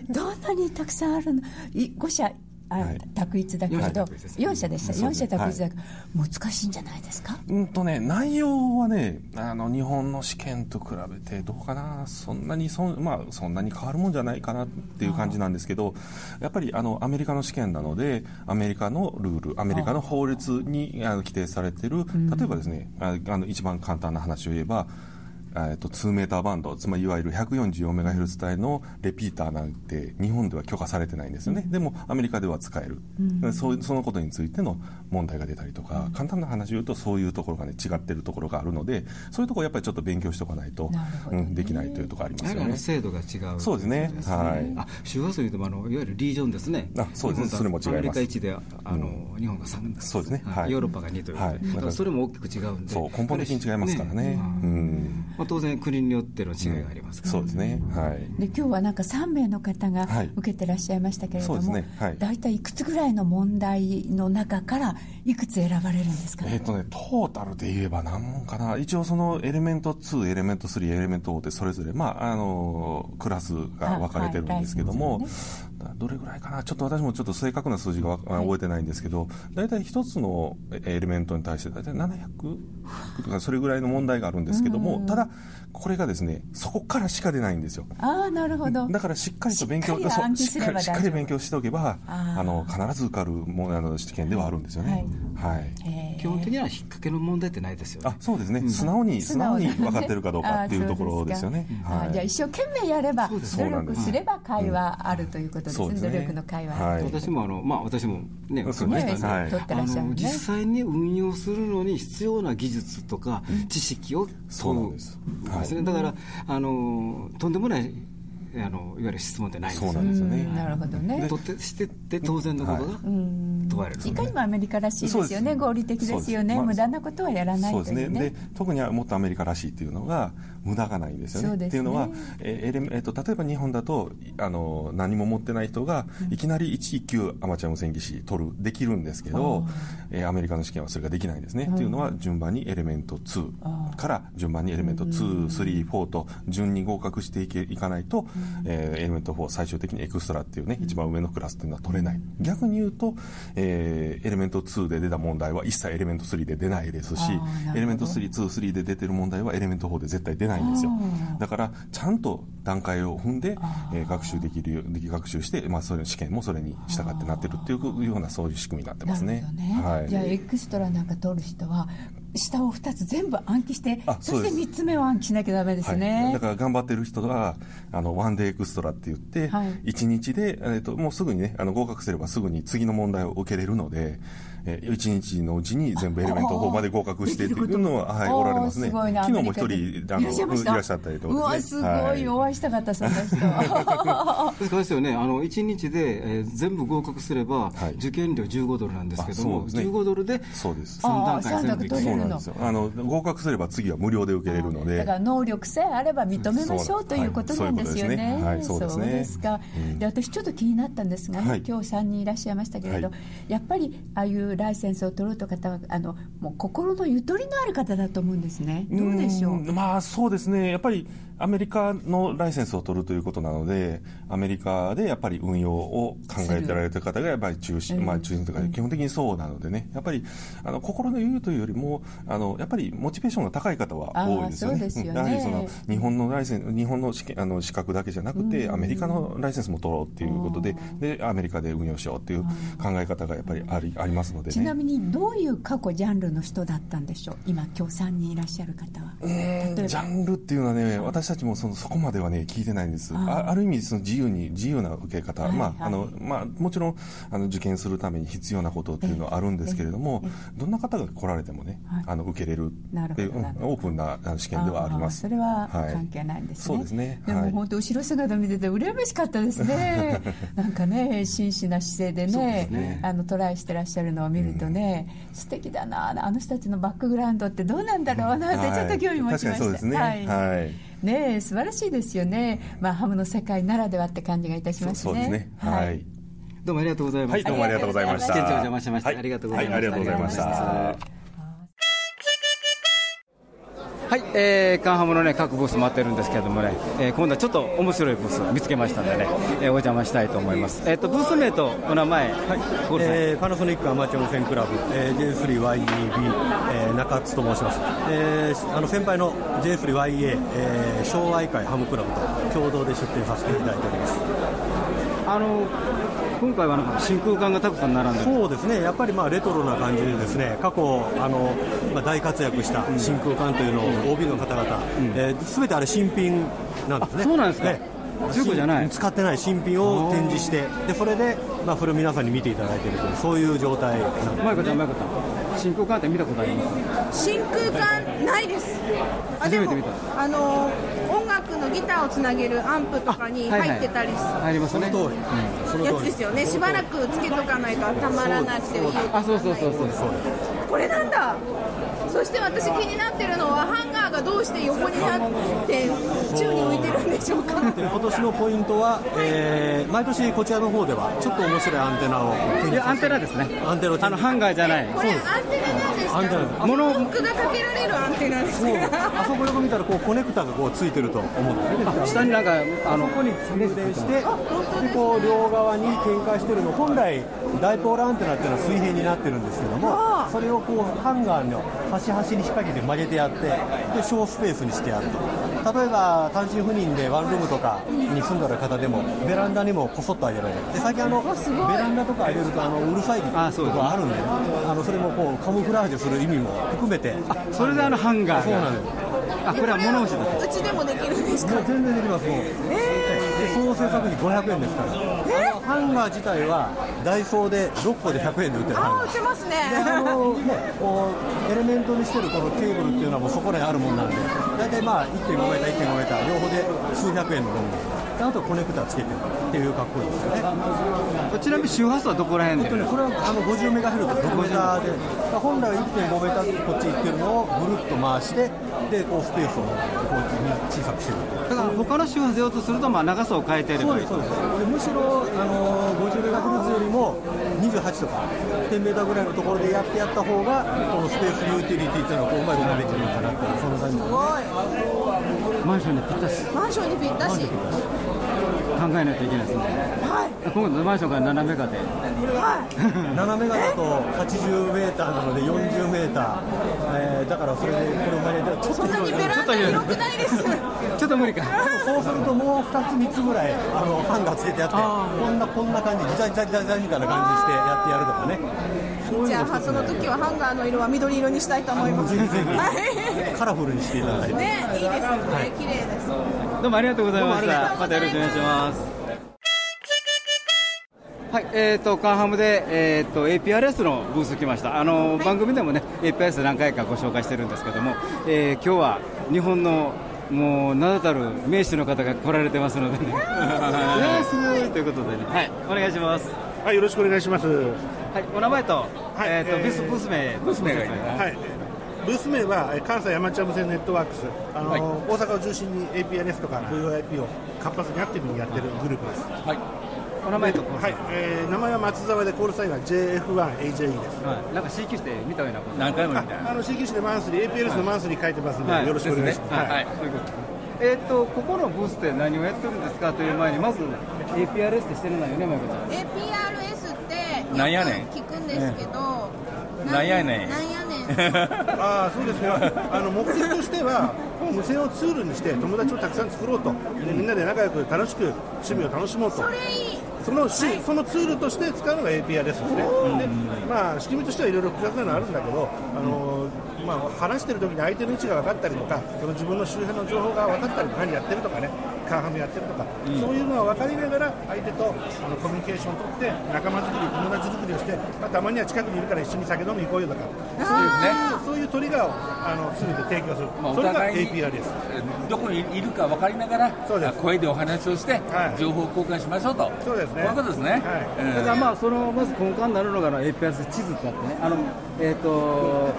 どんなにたくさんあるの、5社あ、はい、択一だけど、4社でした、4社択一だけど、難しいんじゃないですか？うんとね、内容はね、あの日本の試験と比べて、どうかな、そんなにそ,、まあ、そんなに変わるもんじゃないかなっていう感じなんですけど、やっぱりあのアメリカの試験なので、アメリカのルール、アメリカの法律にあの規定されている、例えばですね、あの一番簡単な話を言えば、えー、と2メーターバンドつまりいわゆる 144MHz 帯のレピーターなんて日本では許可されてないんですよね、うん、でもアメリカでは使える、うん、そそのことについての問題が出たりとか、うん、簡単な話を言うとそういうところが、ね、違ってるところがあるのでそういうところやっぱりちょっと勉強しておかないと、うん、できないというところありますよね。制度が違うそうですね。はい。あ周波数にいてもあのいわゆるリージョンですね。あそうですね。それも違います。アメリカ1であの、日本が3そうですね、はい、ヨーロッパが2という、はい、それも大きく違うんで。そう根本的に違いますからね、うんまあ、当然国によっての違いがありますから、そうですね、はい、で今日はなんか3名の方が受けてらっしゃいましたけれども、はいね。はい、大体いくつぐらいの問題の中からいくつ選ばれるんですか、えっ、ー、とねトータルで言えば何問かな。一応そのエレメント2エレメント3エレメント4ってそれぞれまああのクラスが分かれてるんですけども、ね、どれぐらいかな？ちょっと私もちょっと正確な数字が覚えてないんですけど、大体一つのエレメントに対して大体700とかそれぐらいの問題があるんですけども、ただこれがですねそこからしか出ないんですよ。ああなるほど。だからしっかりと勉強しっかりしっかり勉強しておけばあの必ず受かるもあの試験ではあるんですよね。はい、基本的には引っ掛けの問題ってないですよね。あそうですね、素直に素直に。分かってるかどうか っていうところですよね。はい、じゃあ一生懸命やれば努力すれば会話あるということですね、努力の会話。私もあのまあ私もねそうですね、はい、実際に運用するのに必要な技術とか知識をそうなんです、はい、だからあのとんでもないあのいわゆる質問ってないんです。よそうなんですよね。なるほどね。とってしてって当然のことが問われる、いかにもアメリカらしいですよね。合理的ですよね。無駄なことはやらないそうですね。で特にはもっとアメリカらしいっていうのが無駄がないんですよね。っていうのは、えーえー、と例えば日本だとあの何も持ってない人がいきなり1、1級アマチュア無線技師取るできるんですけど、えー、アメリカの試験はそれができないんですね。っていうのは順番にエレメント2から順番にエレメント2、3、4と順に合格していけいかないと、えー、エレメント4最終的にエクストラっていうね、一番上のクラスっていうのは取れない。逆に言うと、えー、エレメント2で出た問題は一切エレメント3で出ないですし、エレメント3、2、3で出てる問題はエレメント4で絶対出ないんですよ。だから、ちゃんと段階を踏んで、えー、学習できる、学習して、まあ、それの試験もそれに従ってなってるっていうような、そういう仕組みになってますね。ねはい、じゃあ、エクストラなんか取る人は、下を2つ全部暗記してそして3つ目を暗記しなきゃだめですね、はい、だから頑張ってる人はあのワンデーエクストラって言って、はい、1日で、えーと、もうすぐにねあの合格すればすぐに次の問題を受けれるのでえー、1日のうちに全部エレメント4まで合格してっていうのは、はい、おられますね。昨日も一人あのいらっしゃったりとか、ね、うわ、すごい、お会いしたかった、そんな人。ですよね、あの、1日で、えー、全部合格すれば、はい、受験料15ドルなんですけども、ね、15ドルでそうです。3段階全部そうなんですよ。あの、合格すれば次は無料で受けれるので。だから能力さえあれば認めましょうということなんですよね。はい、そうですね。そうですか。で、私ちょっと気になったんですがね、今日3人いらっしゃいましたけれど、やっぱり、ああいうライセンスを取ると方はあのもう心のゆとりのある方だと思うんですね、どうでしょう？まあそうですね、やっぱりアメリカのライセンスを取るということなので、アメリカでやっぱり運用を考えてられてる方がやっぱり中心、まあ中心というか、基本的にそうなのでね、やっぱりあの心の余裕というよりも、あのやっぱりモチベーションが高い方は多いですよね。よね。やはりその日本のライセンス、日本の試験あの資格だけじゃなくて、アメリカのライセンスも取ろうっていうことで、でアメリカで運用しようっていう考え方がやっぱりありありますので、ね、ちなみにどういう過去ジャンルの人だったんでしょう？今今日三人いらっしゃる方は。ジャンルっていうのはね、私たちもそのそこまではね聞いてないんです。あある意味その自由に自由な受け方、はいはい、まああのまあ、もちろんあの受験するために必要なことっていうのはあるんですけれども、どんな方が来られてもね、はい、あの受けれるっていう、うん、オープンな試験ではあります。それは関係ないんですね、はい、そうですね。でも本当後ろ姿見てて羨ましかったですね。なんかね真摯な姿勢でね、ね、あのトライしてらっしゃるのを見るとね、うん、素敵だなあの人たちのバックグラウンドってどうなんだろうなってちょっと興味持ちました、はい、はいね素晴らしいですよね、まあ、ハムの世界ならではって感じがいたしますね。そうですねはい、どうもありがとうございました。はい、どうもありがとうございました。現地お邪魔しました。ありがとうございました。ありがとうございました。はい、えー、カンハムのね、各ブース回ってるんですけれどもね、えー、今度はちょっと面白いブースを見つけましたんでね、えー、お邪魔したいと思います。えっ、ー、と、ブース名とお名前、はい、えー、パナソニックアマチュア無線クラブ、えー、J3YEB、えー、中津と申します。えー、あの、先輩の J3YA、えー、昭和愛会ハムクラブと共同で出展させていただいております。あの今回はなんか真空管がたくさん並んで。そうですね、やっぱりまあレトロな感じで、ですね。過去あの、まあ、大活躍した真空管というのを OB の方々、す、うん、べ、えー、てあれ新品なんですね。そうなんですか、ね。中古じゃない。使ってない新品を展示してでそれで、まあ、それを皆さんに見ていただいているというそういう状態なんです、ね、マイコちゃんマイコちゃん。真空管って見たことあります？真空管ないです。初めて見た。あの音楽のギターをつなげるアンプとかに入ってたりする、はいはい、ますねその通り、うん、やつですよねしばらくつけとかないとたまらなくていいあそうそうそうそうそうこれなんだそして私気になってるのはハンガーがどうして横になって宙に浮いてるんでしょうか。今年のポイントは、えー、毎年こちらの方ではちょっと面白いアンテナをいやアンテナですね。アンテナあのハンガーじゃない。これアンテナなんですか？アンテナです。物がかけられるアンテナですあそこ横見たらこうコネクタがこうついてると思う下になんかあのここに充電してでこう両側に展開してるの。本来ダイポールアンテナっていうのは水平になってるんですけどもそれをこうハンガーの端々に引っ掛けて曲げてやってで小スペースにしてやると。例えば単身赴任でワンルームとかに住んでる方でもベランダにもこそっとあげられる。で最近あのベランダとかあげるとあのうるさいとかあるんであのそれもこうカムフラージュする意味も含めてそれであのハンガーそうなんです。あこれは物干しだうちでもできるんですか？全然できますもう、えー、総制作費500円ですから、え？ー、ハンガー自体はダイソーで6個で100円で売ってるあ売ってますね。あのねこうエレメントにしてるこのケーブルっていうのはもうそこにあるもんなんで。大体まあ1.5メーター1.5メーター両方で数百円のロングあとコネクタつけてるっていう格好ですよね。ちなみに周波数はどこら辺で、ね、これはあの50メガヘルツ6メーターで本来は1.5メーターこっち行ってるのをぐるっと回してでこうスペースをこう小さくしてるだから他の周波数用とするとまあ長さを変えてればいいそうですそうです。むしろあの50メガヘルツよりも28とか10メーターぐらいのところでやってやった方がこのスペースユーティリティっていうのはこううまいことできるのかなってそんな感じすごい。マンションにぴったし。マンションにぴったし考えないといけないですね。はい。今度のマンションから7メガで。はい。7メガだと80メーターなので40メーター、えー、だからそれでこれ生まれてちょっと広くないです。ちょっと無理か。そうするともう2つ3つぐらいあのハンガーつけてやってこんなこんな感じギザギザギザギザみたいな感じしてやってやるとかね。じゃあその時はハンガーの色は緑色にしたいと思います。はい。カラフルにしていただいて。ね、いいですよね。綺麗です。どうもありがとうございました。またよろしくお願いします。はい、えっ、ー、と、カンハムで、えっ、ー、と、APRS のブース来ました。あの、はい、番組でもね、APRS 何回かご紹介してるんですけども、えー、今日は日本のもう名だたる名手の方が来られてますのでね。えー、すごい ということでね、はい、お願いします。はい、よろしくお願いします。はい、お名前と、はい、えっ、ー、と、ブース、ブース名、ブース名がいいはい。ブース名は関西アマチュア無線ネットワークス、あの、はい、大阪を中心に APNS とか VOIP を活発にアクティブにやってるグループです。はい。お名前とはい、えー、名前は松沢でコールサインは JF1AJE です。はい、なんか CQ して見たようなこと何回も見た。あの CQ してマンスリー APLS のマンスリー書いてますので、はい、よろしくお願いします。はい。はい、そういうこと。えっ、ー、とここのブースで何をやってるんですかという前にまず APRS ってしてるのよね、まゆこちゃん。APRS なんやねん聞くんですけど、なんやねん。なんやねん。ああそうですね。あの目的としては無線をツールにして友達をたくさん作ろうと、でみんなで仲良く楽しく趣味を楽しもうと。それいい。そのし、はい、そのツールとして使うのが API ですね。で、まあ仕組みとしてはいろいろ複雑なのあるんだけど、あのまあ話してる時に相手の位置が分かったりとか、その自分の周辺の情報が分かったりとか、何やってるとかね。カーハムやってるとか、うん、そういうのが分かりながら相手とあのコミュニケーションを取って仲間作り友達作りをして、まあ、たまには近くにいるから一緒に酒飲み行こうよとかそういう,、ね、そういうトリガーをあの全て提供する、まあ、それが APR です。どこにいるか分かりながらそうです。声でお話をして、はい、情報交換しましょうと。そうですね。こういうことですね、はい。えー、だからまあそのまず根幹になるのが APR 地図ってあってね。あのえっ、ー、と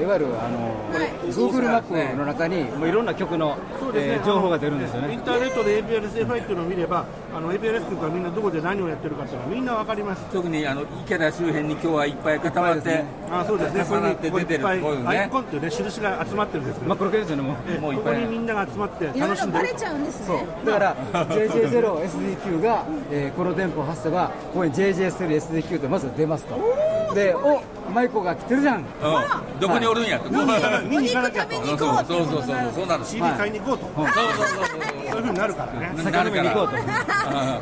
いわゆるあの、はい、Google マップの中にもういろんな曲の、ね。えー、情報が出るんですよね。インターネットで APRSFI っていうのを見ればあの APRS 局はみんなどこで何をやってるかっていうのはみんな分かります。特にあの池田周辺に今日はいっぱい固まってあそうですね。重なって出てるこういうね。アイコンっていうね印が集まってるんですけどまあこれですよね。もうもうここにみんなが集まって楽しんでるバレちゃうんですね。だから JJ0SDQ が、えー、この電波を発せばここに JJ3SDQ ってまず出ますとでおマイコが来てるじゃん、うん、どこにおるんやと、はい、見に行かなきゃとそうそうそうそうそうなの CD 買いに行こうと、そうそうそうそう。そういうふうになるからね。酒飲みに行こうと。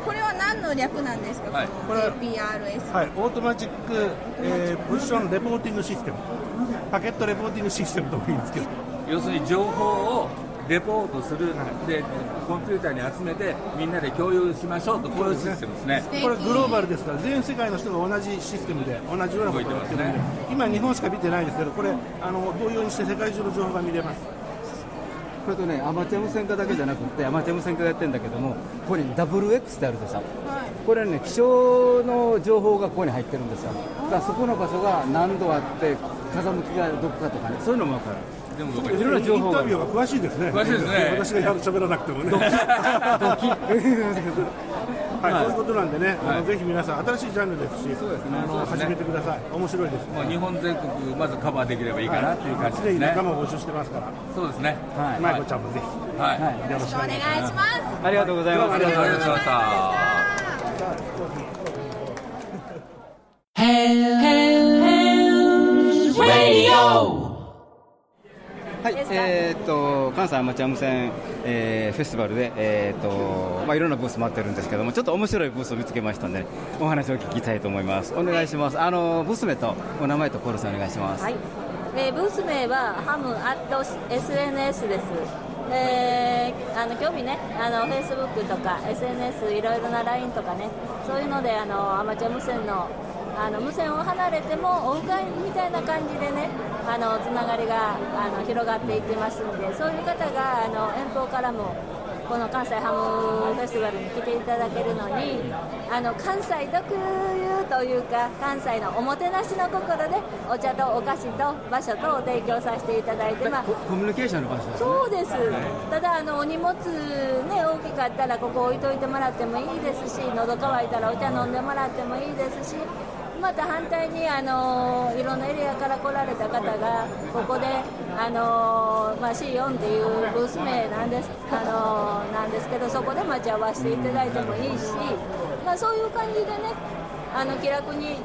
これは何の略なんですか、はい、これは APRS はい。 Automatic、えー、 Position Reporting System。Packet Reporting System とも言うんですけど。要するに情報をレポートする、でコンピューターに集めてみんなで共有しましょうとこういうシステムですね。これグローバルですから全世界の人が同じシステムで同じようなことをやってるんで、ね、今日本しか見てないですけどこれあの同様にして世界中の情報が見れます。これとねアマチュア無線化だけじゃなくてアマチュア無線化やってるんだけどもここに WX ってあるでしょ、はい。これね気象の情報がここに入ってるんですよ。だからそこの場所が何度あって風向きがどこかとかねそういうのも分かるでもいろんな情報がインタビューが詳しいですね。詳しいですね私が喋らなくてもね。はい、はい、そういうことなんでね、はい、ぜひ皆さん、新しいジャンルですし、そうですね、あの、始めてください、面白いです、まあ、日本全国、まずカバーできればいいかなっていう感じですね、仲間を募集してますから、そうですね、はい、まい。こちゃんもぜひ、はい、よろしくお願いします。ありがとうございます。ありがとうございました。はい、えー、っと関西アマチュア無線、えー、フェスティバルで、えー、っとまあ、いろんなブース待ってるんですけども、ちょっと面白いブースを見つけましたので、お話を聞きたいと思います。お願いします。あのブース名とお名前とコールさんお願いします。はい、えー、ブース名はハムアット SNS です。えー、あの興味ね、あのフェイスブックとか SNS いろいろな LINE とかね、そういうのであのアマチュア無線のあの無線を離れてもオフ会みたいな感じでねあのつながりがあの広がっていってますんでそういう方があの遠方からもこの関西ハムフェスティバルに来ていただけるのにあの関西特有というか関西のおもてなしの心でお茶とお菓子と場所とを提供させていただいて、まあ、コミュニケーションの場所そうです、ただあのお荷物、ね、大きかったらここ置いといてもらってもいいですし喉乾いたらお茶飲んでもらってもいいですしまた反対にあのいろんなエリアから来られた方がここであの、まあ、C4 っていうブース名なんですあのなんですけどそこで待ち合わせていただいてもいいし、まあ、そういう感じでねあの気楽に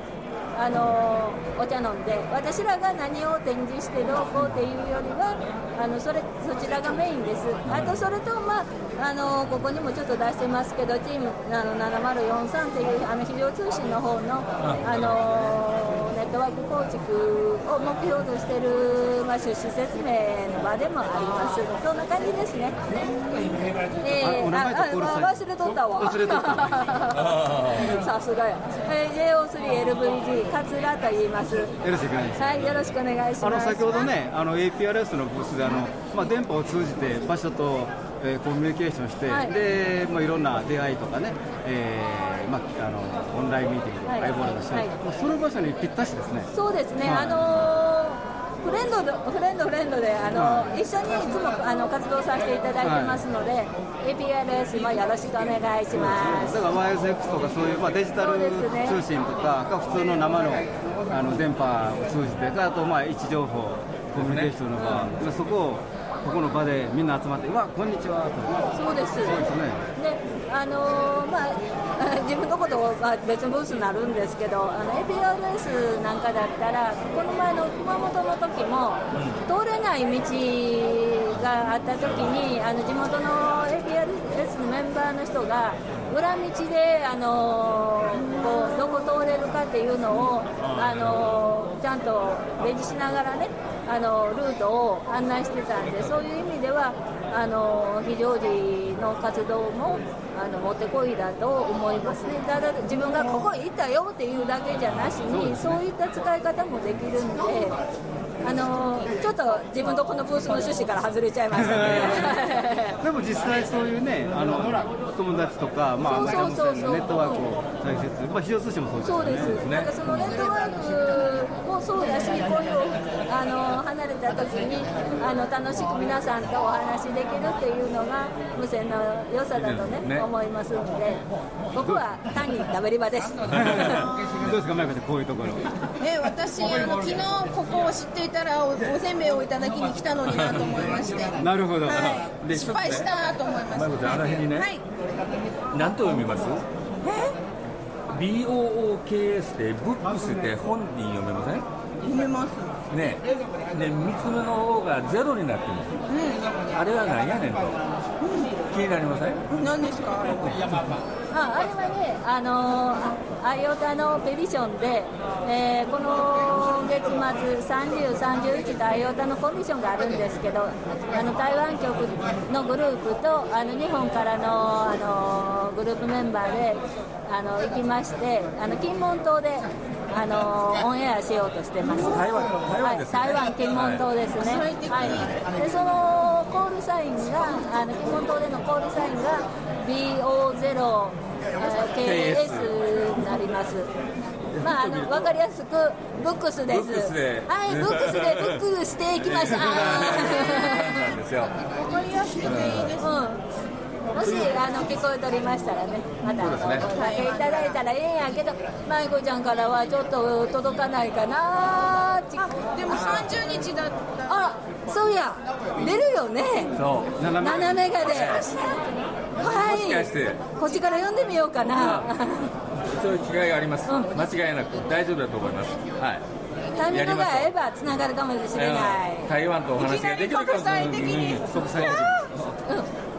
あのお茶飲んで私らが何を展示してどうこうっていうよりはあのそれそちらがメインです、あとそれと、まあ、あのここにもちょっと出してますけどチームあの7043っていうあの非常通信の方のあのネットワーク構築を目標としている、まあ、趣旨説明の場でもありますそんな感じですね。えー、ああ忘れとったわ。さすがや。えー、JO3LVG 桂と言います。はい、よろしくお願いします。あの先ほどね、あの APRS のブースであのまあ電波を通じて場所とえー、コミュニケーションして、はい、でまあ、いろんな出会いとかね、えーまあ、あのオンラインミーティング、はい、相棒などして、はい、まあ、その場所にぴったしですね。そうですね、あのーフレンドフレンドフレンドであの、一緒にいつもあの活動させていただいてますので、はい、APRS もよろしくお願いします。だから YSX とかそういうまあデジタル通信とか、ね、普通の生のあの電波を通じてあとまあ位置情報コミュニケーションの場、ね、そこをここの場でみんな集まって、うわ、こんにちはと。そうです。そうですね。で、あのー、まあ、自分のことは別のブースになるんですけど、あの APRS なんかだったら、この前の熊本の時も、通れない道があった時に、あの地元の APRS のメンバーの人が、裏道で、あのー、こうどこ通れるかっていうのを、あのー、ちゃんとレジしながらね、あのルートを案内してたんでそういう意味ではあの非常時の活動もあのもってこいだと思いますね。ただ自分がここへ行ったよっていうだけじゃなしにそういった使い方もできるんであのちょっと自分とこのブースの趣旨から外れちゃいましたね。でも実際そういうねあの友達とか、まあ、そうそうそうそう。ネットワークを大切、まあ、非常通信もそうですよね。そうです、なんかそのネットワークもそうだしこういうあの離れた時にあの楽しく皆さんとお話できるっていうのが無線の良さだとね、ね、思いますので僕は単にダベリバです。どうですかマイカちゃんこういうところ。え私あの昨日ここを知っていたらおおせんべいをいただきに来たのになと思いまして。なるほど、はい、で失敗したと思いましたあの辺にね、はい、何と読みます？え？BOOKS でブックスって本人読めません？読めます。ね。ね三つ目の方がゼロになってる、うん、あれは何やねんと、うん、気になりません？何ですか？ああれはね、あのー、アイオタのペディションで、えー、この月末30、31とアイオタのコンディションがあるんですけど、あの台湾局のグループとあの日本からの、あのグループメンバーであの行きまして、あの金門島であのオンエアしようとしてます。台湾台湾、ねはい、台湾金門島ですね。はい。でそのコールサインがあの金門島でのコールサインが BO0 KS になります。まあ、あの、わかりやすく、ブックスです。はい、ブックスでブックしていきました。わかりやすくていいです。うん。もしあの聞こえとりましたらね、また、ね、おかけいただいたらええんやけど、舞子ちゃんからはちょっと届かないかなでも30日だった。あら、そうや、出るよね、そう。斜め。がで、はい、こっちから読んでみようかな。そういう機会があります、うん、間違いなく。大丈夫だと思います。はい。タイミングが合えばつながるかもしれない。台湾とお話ができるかも国際的に。国際的に。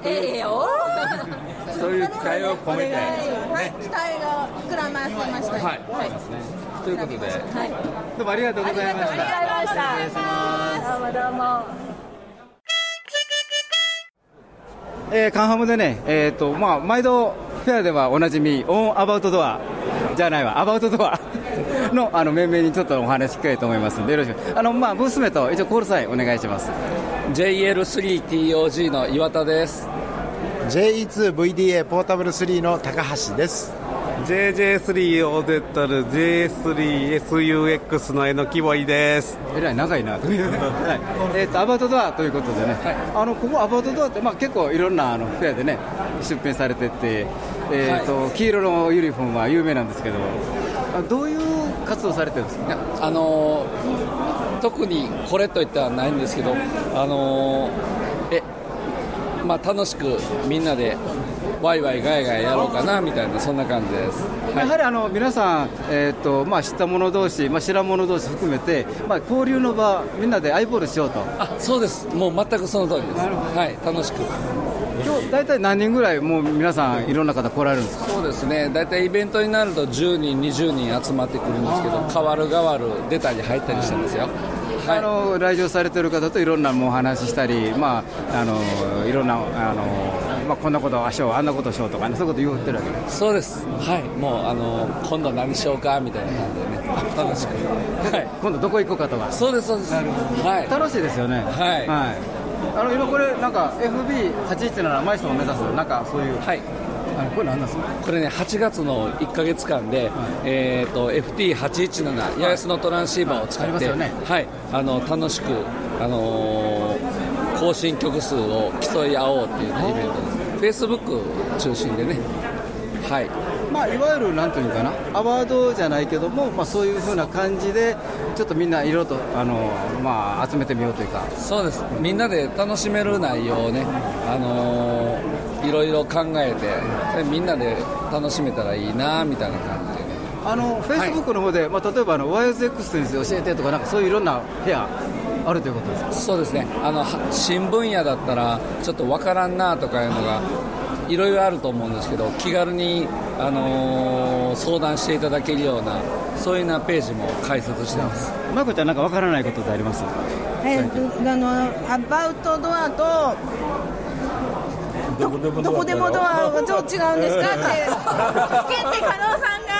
ええよ。そういう期待を込めて、はい、期待が膨らませました。はい。はい。ということで、はい。どうもありがとうございました。ありがとうございました。どうもどうも。えー、カンハムでね、えっ、ー、と、まあ、毎度フェアではおなじみ、オンアバウトドアじゃないわ、アバウトドアのあの面々にちょっとお話聞きたいと思いますので、よろしく。あの、まあ、ブース名と一応コールサインお願いします。JL3TOG の岩田です。J2VDA ポータブル3の高橋です。JJ3OZ、J3SUX のえのきぼいです。えらい長いな、はい。えー、とアバウトドアということでね、あのここ、アバウトドアって、まあ、結構いろんなあのフェアでね、出品されてて、えーと黄色のユニフォームは有名なんですけど、あどういう活動されてるんですか？あのー特にこれといってはないんですけど、あのーえまあ、楽しくみんなでワイワイガヤガヤやろうかなみたいなそんな感じです。やはりあの皆さん、えーとまあ、知った者同士、まあ、知らん者同士含めて、まあ、交流の場、みんなでアイボールしようと。あそうです、もう全くその通りです。はい、楽しく。今日大体何人ぐらい、もう皆さん、いろんな方来られるんですか？そうですね、大体イベントになると10人、20人集まってくるんですけど、変わる変わる、出たり入ったりしてますよ。あの来場されてる方といろんなもうお話ししたり、まあ、あのいろんなあの、まあ、こんなことをしよう、あんなことをしようとか、ね、そういうこと言ってるわけそうです、はい、もうあの今度何しようかみたいな感じでね、楽しく、はい、今度どこ行こうかとか、そうです、そうです、はい、楽しいですよね。はい。はい。あの今これなんか FB817 マイストを目指すなんかそういう。はい。あのこれ何なんですか？これね8月の1か月間で、えー、と FT817 八重洲のトランシーバーを使って、ありますよね。はい、あの楽しく、あのー更新曲数を競い合おうっていう、ね、イベントです。Facebook 中心でね、はい、まあ、いわゆるなんていうのかな、アワードじゃないけども、まあ、そういうふうな感じで、ちょっとみんないろいろとあの、まあ、集めてみようというか、そうです。みんなで楽しめる内容をね、あのーいろいろ考えてでみんなで楽しめたらいいなみたいな感じでね。あのフェイスブックの方で、まあ、例えばあの YSX に教えてとか、なんかそういういろんなペアあるということですか？そうですね。あのは新分野だったらちょっとわからんなとかいうのがいろいろあると思うんですけど気軽に、あのー相談していただけるようなそういうようなページも開設してます。まこちゃん、なんかわからないことってあります？えーとあのアバウトドアとどこでもどこでもドアはちょっと違うんですか？って ケンテ加納さんが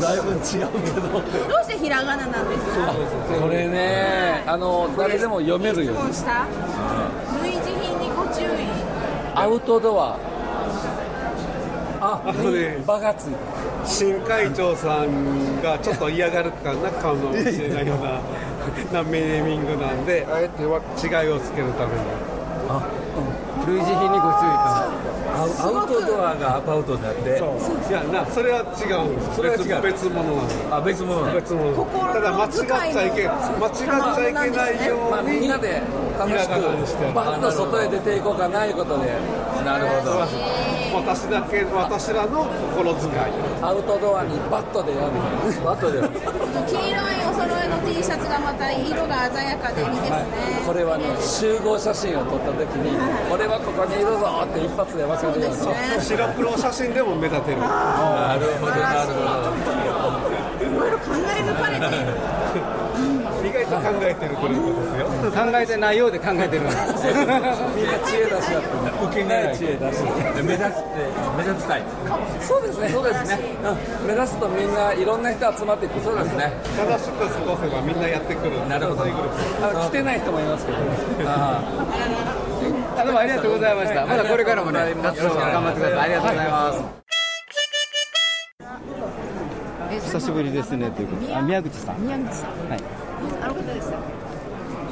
だいぶ違うけど。どうしてひらがななんですか？これねあの誰でも読めるよ。うに質問した？類似品にご注意。アウトドア。ああのねバがつ新会長さんがちょっと嫌がるかなかもしれないようななネーミングなんで あえては違いをつけるために類似品にご注意アウトドアがアバウトになって。いやなそれは違うんです。それは違う。別別物なんです。あ、別物。別物ただ間違っちゃいけ間違っちゃいけないよまあ、うにみんなで楽しく。バッと外へ出ていこうかないことで。なるほど。私だけ私らの心遣い。アウトドアにバットでやる。バットで黄色いお揃いの T シャツがまた色が鮮やかでいいですね、これはね集合写真を撮った時に俺はここにいるぞって一発で分かるような。白黒写真でも目立てる。なるほど、なるほど。いろいろ考え抜かれている考えてるグループですよ。考えてないようで考えてる。みんな知恵出し合って受けない知恵出し目立って目たいそうですね。そうですね、うん、目指すとみんないろんな人集まっていくそうですね。正しく過ごせばみんなやってくる。なるほど。来てない人もいますけどどうもありがとうございました、まだこれからもね活動頑張ってください。ありがとうございます、久しぶりですねということ。あ宮口さん。宮口さん。はいあの方です。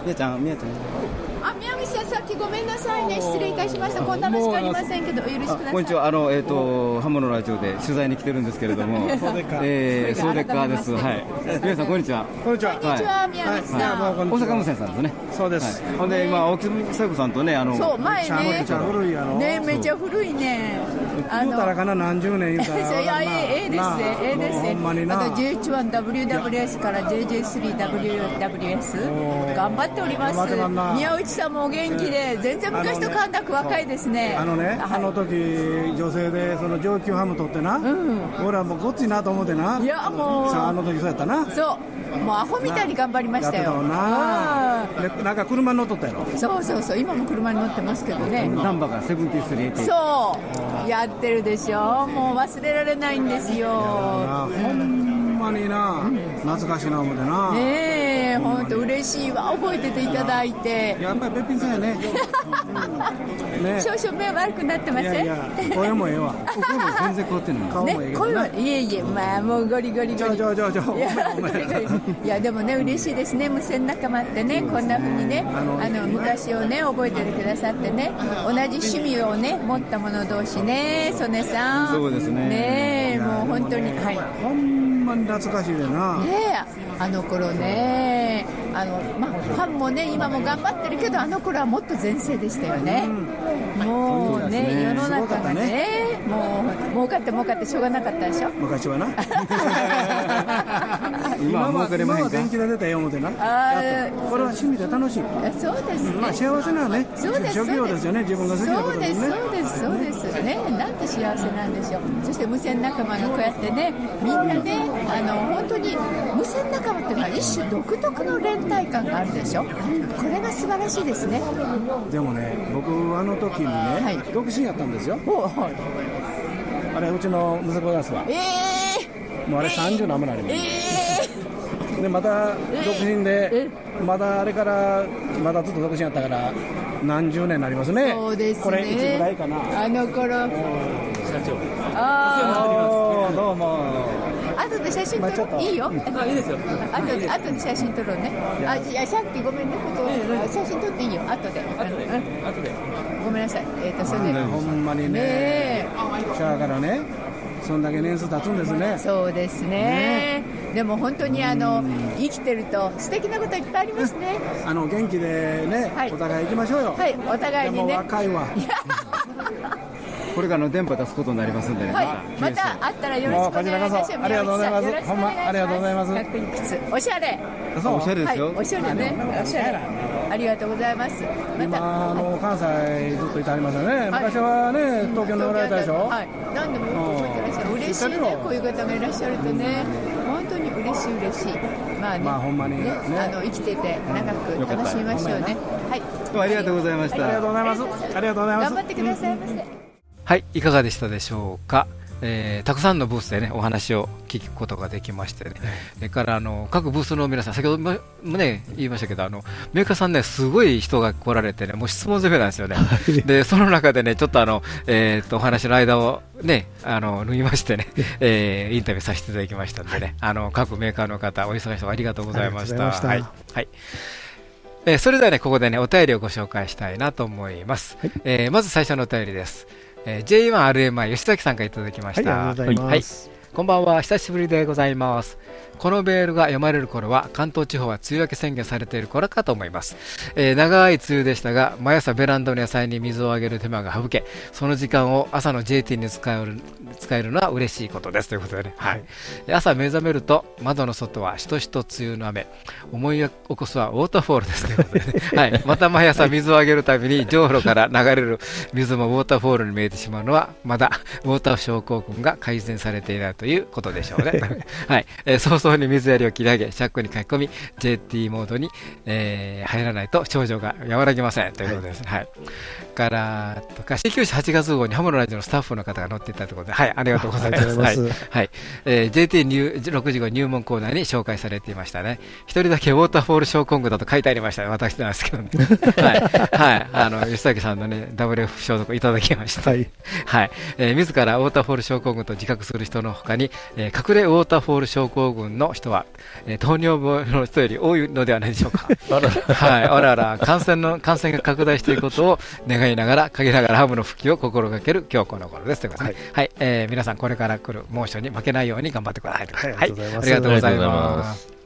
宮ちゃん宮ちゃん。あ宮口さんさっきごめんなさいね。失礼いたしました。こんなのしかありませんけどお許しください。こんにちは。あのえっ、ー、とハモのラジオで取材に来てるんですけれども。えー、ソデカーですはい。皆さんこんにちは。こんにちは。こんにちは宮口さん、大阪無線さんですね。そうです、ほんで今青木聖子さんとねあのそう前ね。めちゃ古いあのねめちゃ古いね言うたらかな何十年言うたら いやええですええですほんまにな。あと JH1WWS から JJ3WWS 頑張っております。宮内さんもお元気で全然昔と感覚若いですね。あのねあの時女性でその上級ハム取ってな、俺はもうごっついなと思ってな。いやもう。さああの時そうやったな。そうもうアホみたいに頑張りましたよ。な。なんか車に乗っとったやろ？そうそうそう。今も車に乗ってますけどね。ナンバーがセブンティスリーそう。やってるでしょ。もう忘れられないんですよ。ほんまにな。懐かしいな思ってな。ねえ本当嬉しいわ。覚えてていただいて。やっぱりべっぴんさんやね。ね。少々目悪くなってません？いやいや声もええわ。声も全然変わってない。顔もええ声はいえいえまあもうゴリゴリゴリ。ちょちょちょちょ。いやでもね嬉しいですね。無線仲間ってねこんなふうにねあの昔をね覚えててくださってね同じ趣味をね持った者同士ね曽根さん。そうですね。ねもう本当にはい。ほんまに懐かしいでな。ねあの頃ね。あのまあファンもね今も頑張ってるけどあの頃はもっと全盛でしたよね、もうね世の中がね。もう儲かって儲かってしょうがなかったでしょ。昔はな 今は儲かりまへんか。電気で出たよ思てな。これは趣味で楽しい。そうですね、まあ幸せなねそうです職業ですよね自分が好きなことですね。そうですそうですそうです。ね。なんて幸せなんでしょう。そして無線仲間がこうやってねみんなねあの本当に無線仲間っていうのは一種独特の連帯感があるでしょ。これが素晴らしいですね。でもね僕あの時にね、はい、独身やったんですよ、はい、あれうちの息子ですわ。ええー、もうあれ30何もなります、えー、でまた独身で、えー、まだあれからまだずっと独身やったから何十年になりますね。そうですね。これいつぐらいかな。あの頃。社長。ああどうも。後で写真撮ろう、いいよ。あいいですよ。後で後で写真撮ろうね。あいやさっきごめんね。こと写真撮っていいよ。後で。後で。後で。ごめんなさい。えっ、とそれでほんまにね。しゃからねそんだけ年数経つんですね。そうですね。でも本当にあの生きてると素敵なこといっぱいありますね。あの元気でね、お互い行きましょうよ。はいお互いにね。若いわ。これからの電波出すことになりますんでね、はい、また会ったらよろしくお願いいたします。ありがとうございます。ほんまありがとうございます。おしゃれおしゃれですよ、はい、おしゃれね。おしゃれありがとうございます。今あの関西ずっといてありますよね、昔はね東京におられたでしょ。はい。何でも嬉しいねこういう方がいらっしゃるとね。本当に嬉しい嬉しい。まあね,、まあ、ほんまにね。あの生きてて長く楽しみましょうね。はい。ありがとうございました。ありがとうございます。ありがとうござい。ます頑張ってくださいませ、はい、いかがでしたでしょうか？えー、たくさんのブースでね、お話を聞くことができましてね。それから、あの、各ブースの皆さん、先ほどもね、言いましたけど、あの、メーカーさんね、すごい人が来られてね、もう質問攻めなんですよね。で、その中でね、ちょっとあの、えっ、ー、と、お話の間をね、あの、脱ぎましてね、えー、インタビューさせていただきましたんでね、あの、各メーカーの方、お忙しいとありがとうございました。したはい。はい。えー、それではね、ここでね、お便りをご紹介したいなと思います。はい、えー、まず最初のお便りです。えー、J1RMI 吉崎さんからいただきました。はい、ありがとうございます。はいこんばんは、久しぶりでございます。このメールが読まれる頃は関東地方は梅雨明け宣言されている頃かと思います、えー、長い梅雨でしたが毎朝ベランダの野菜に水をあげる手間が省けその時間を朝の JT に使える使えるのは嬉しいことです。ということでね、はい、朝目覚めると窓の外はしとしと梅雨の雨。思い起こすはウォーターフォールです。ということで、ね。はい、また毎朝水をあげるたびに上路から流れる水もウォーターフォールに見えてしまうのはまだウォーター症候群が改善されていないとということでしょうね。はい。えー、早々に水やりを切り上げ、シャックに書き込み、JT モードに、えー、入らないと症状が和らぎませんということですね。はい。はい、から、とか、C9 8月号にハムのラジオのスタッフの方が載っていたということで、はい、ありがとうございます。はい。はい。えー、JT 入6時号入門コーナーに紹介されていましたね。一人だけウォーターフォール症候群だと書いてありました。私なんですけどね。はい。はい。あの、吉崎さんのね、WF 消毒いただきました。はい。はい。えー、自らウォーターフォール症候群と自覚する人のほかに、えー、隠れウォーターフォール症候群の人は、えー、糖尿病の人より多いのではないでしょうか。はい。あらら、感染の、感染が拡大していくことを願いながら、陰ながらハムの復帰を心がける今日この頃です。ということで、はい、はい、えー、皆さんこれから来る猛暑に負けないように頑張ってください。はい、ありがとうございます。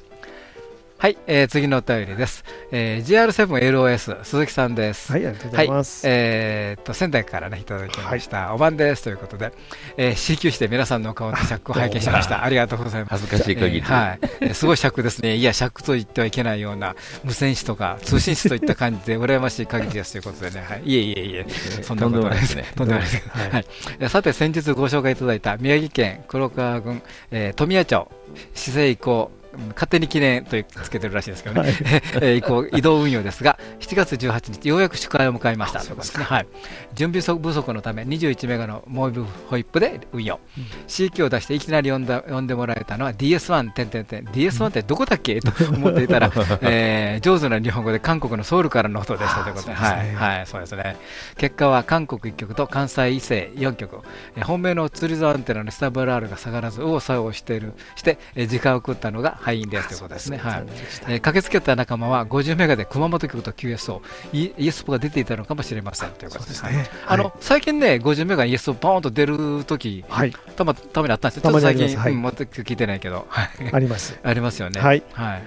はい、えー、次のお便りです。えー、GR7LOS 鈴木さんです。はい、ありがとうございます。はい、えー、っと仙台からねいただきました。はい、お晩ですということで、えー、C 級して皆さんの顔の尺を拝見しました。ありがとうございます。恥ずかしい限り。えー、はい、えー、すごい尺ですね。いや尺と言ってはいけないような無線紙とか通信紙といった感じで羨ましい限りですということでね。はい、いえいえいえ、そんなことないですね。とんでもないです。はい。さて先日ご紹介いただいた宮城県黒川郡、えー、富谷町市政移行勝手に記念とつけてるらしいですけどね、はい、移行移動運用ですが、7月18日、ようやく宿会を迎えました。とですね、はい、準備不足のため、21メガのモービルホイップで運用、うん、C 機を出していきなり呼んだ呼んでもらえたのは DS1、点点点 DS1 ってどこだっけ、と思っていたら、えー、上手な日本語で韓国のソウルからの音でしたということで、はい。はい、そうですね、結果は韓国1曲と関西異性4曲、えー、本命の釣り竿アンテナのスタブラールが下がらず、右往左往しているして、えー、時間を食ったのが敗因ですということですね。はい。えー、駆けつけた仲間は50メガで熊本局と QSO、ESP が出ていたのかもしれませんということですね。あの、最近ね、50メガ ESP ポーンと出るとき、はい。たま、たまにあったんですよ。ちょっと最近、はい、全く聞いてないけど。あります。ありますよね。はい。はい。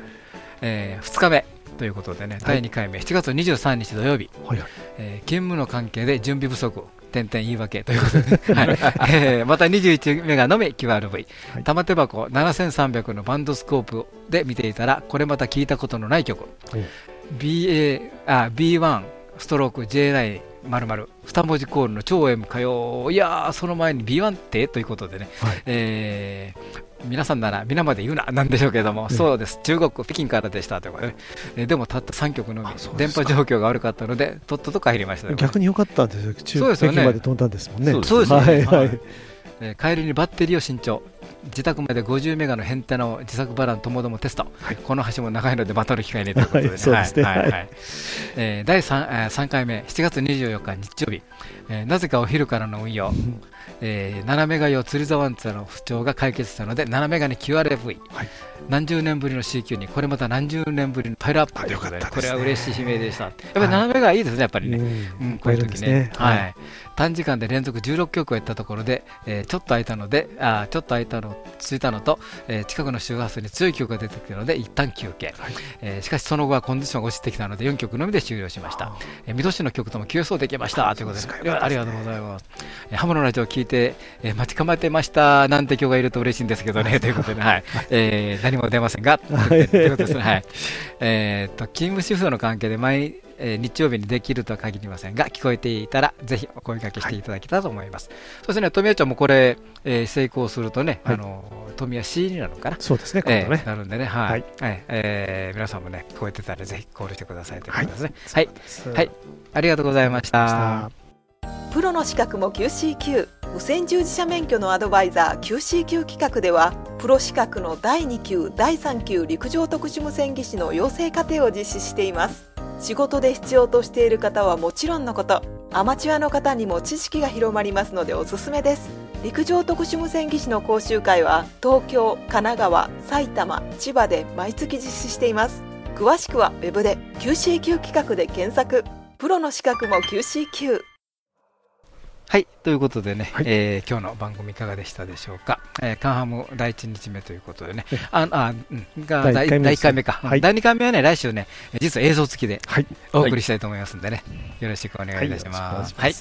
えー、2日目。ということでね、第2回目、7月23日土曜日、はいえー、勤務の関係で準備不足、点々言い訳ということで、はい。えー、また21メガのみ QRV、玉手箱7300のバンドスコープで見ていたら、これまた聞いたことのない曲、BA あ B1 ストローク J9 まるまる2文字コールの超 M 歌謡。いやその前に B1 って？ということでね、はい、えー、皆さんなら皆まで言うななんでしょうけれども、そうです、中国、北京からでしたということで、えでもたった3曲のみ、電波状況が悪かったので、とっとと帰りました逆に良かったんですよ、中国、北京まで飛んだんですもんね。そうですね、はいはい。え帰りにバッテリーを新調、自宅まで50メガの変態の自作バランともどもテスト、はい、この橋も長いのでバトル機会にということで、ね、はいえ第 3, えー、3回目、7月24日日曜日、えー、なぜかお昼からの運用、えー、7メガ用釣りざわんつらの不調が解決したので、7メガに QRV、はい、何十年ぶりの CQ に、これまた何十年ぶりのパイルアップということで、ね、これは嬉しい悲鳴でした。やっぱり7メガいいですね、やっぱりね、うん、こういう時ね。はい。短時間で連続16曲をやったところで、えー、ちょっと空いたので、あちょっと空いたの、ついたのと、えー、近くの周波数に強い曲が出てくるので、一旦休憩、はい、えー、しかしその後はコンディションが落ちてきたので、4曲のみで終了しました。えー、水戸市の曲とも急走できました。ということで、ありがとうございます。えー、ハムのラジオを聞いて、えー、待ち構えてました。なんて曲がいると嬉しいんですけどね、ということで、はい、えー、何も出ませんが、ということですね、はい。えっと、勤務シフトの関係で毎えー、日曜日にできるとは限りませんが、聞こえていたら、ぜひお声掛けしていただけたらと思います。はい、そしてね、富谷町もこれ、えー、成功するとね、はい、あの富谷 C になるのかな？そうですね、えー、なるんでね、はい。はい、えー、皆さんもね、聞こえてたら、ぜひコールしてくださいということですね。はい。はい。ありがとうございました。プロの資格も QCQ 無線従事者免許のアドバイザー QCQ 企画ではプロ資格の第2級第3級陸上特殊無線技師の養成課程を実施しています。仕事で必要としている方はもちろんのこと。アマチュアの方にも知識が広まりますのでおすすめです。陸上特殊無線技師の講習会は東京神奈川埼玉千葉で毎月実施しています。詳しくは web で QCQ 企画で検索。プロの資格も QCQ はい。ということでね、はい、えー、今日の番組いかがでしたでしょうか？えー、カンハム第1日目ということでね、あ、あ、うん、が第第1回目か、はい、第2回目はね、来週ね、実は映像付きでお送りしたいと思いますんでね、よろしくお願いいたします。はい。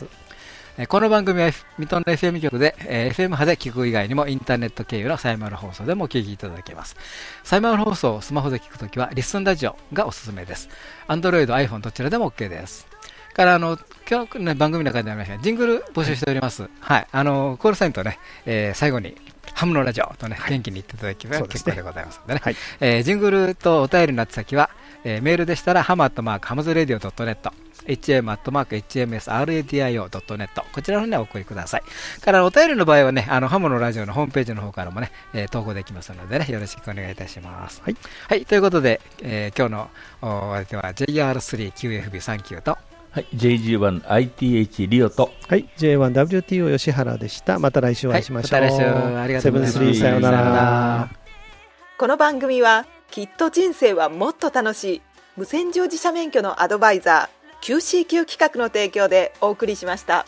はい、この番組は水戸の FM 局で、えー、FM 派で聞く以外にもインターネット経由のサイマル放送でもお聞きいただけます。サイマル放送をスマホで聞くときはリスンラジオがおすすめです。Android、iPhone どちらでも OK です。からあの今日ね番組の中でありましたジングル募集しております。はい、あのコールサインとね、えー、最後にハムのラジオとね、元気に言っていただければ結構でございますのでね。はい、えー、ジングルとお便りの宛先は、えー、メールでしたら、ハムアットマークハムズレディオ .net。hm.hmsradio.net こちらの方にお送りください。からお便りの場合はね、あのハムのラジオのホームページの方からもね、えー、投稿できますのでね、よろしくお願いいたします。はい。はい、ということで、えー、今日のお相手は JR3QFB39 と、はい、JG1ITH リオと、はい、J1WTO 吉原でした。また来週お会いしましょう。はい、また来週ありがとうございます。セブンスリーさようなら。この番組は、きっと人生はもっと楽しい、無線乗自社免許のアドバイザー、QCQ 企画の提供でお送りしました。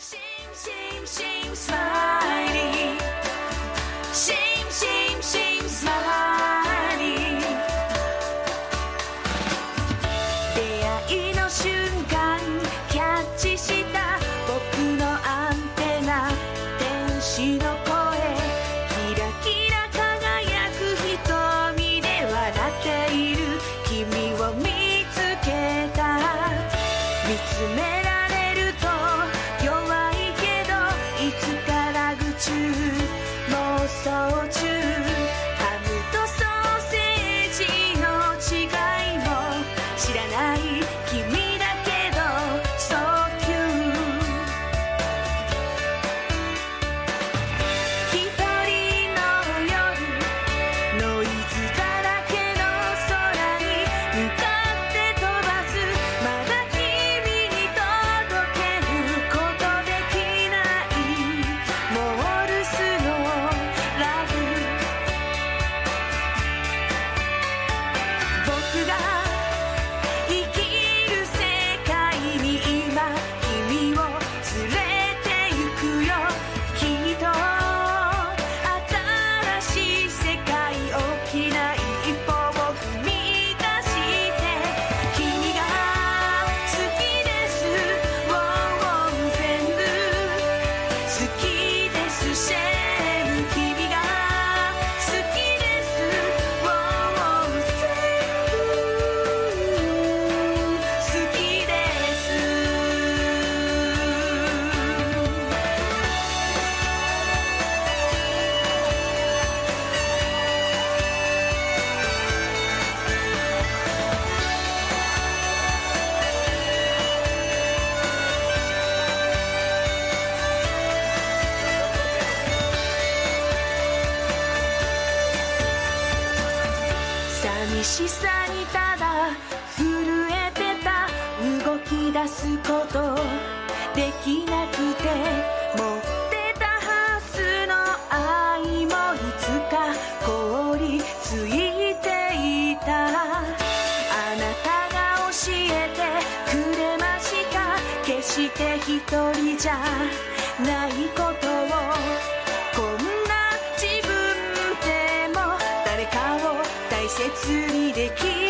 しさにただ震えてた動き出すことできなくて持ってたはずの愛もいつか凍りついていたあなたが教えてくれました。決して一人じゃ切にできる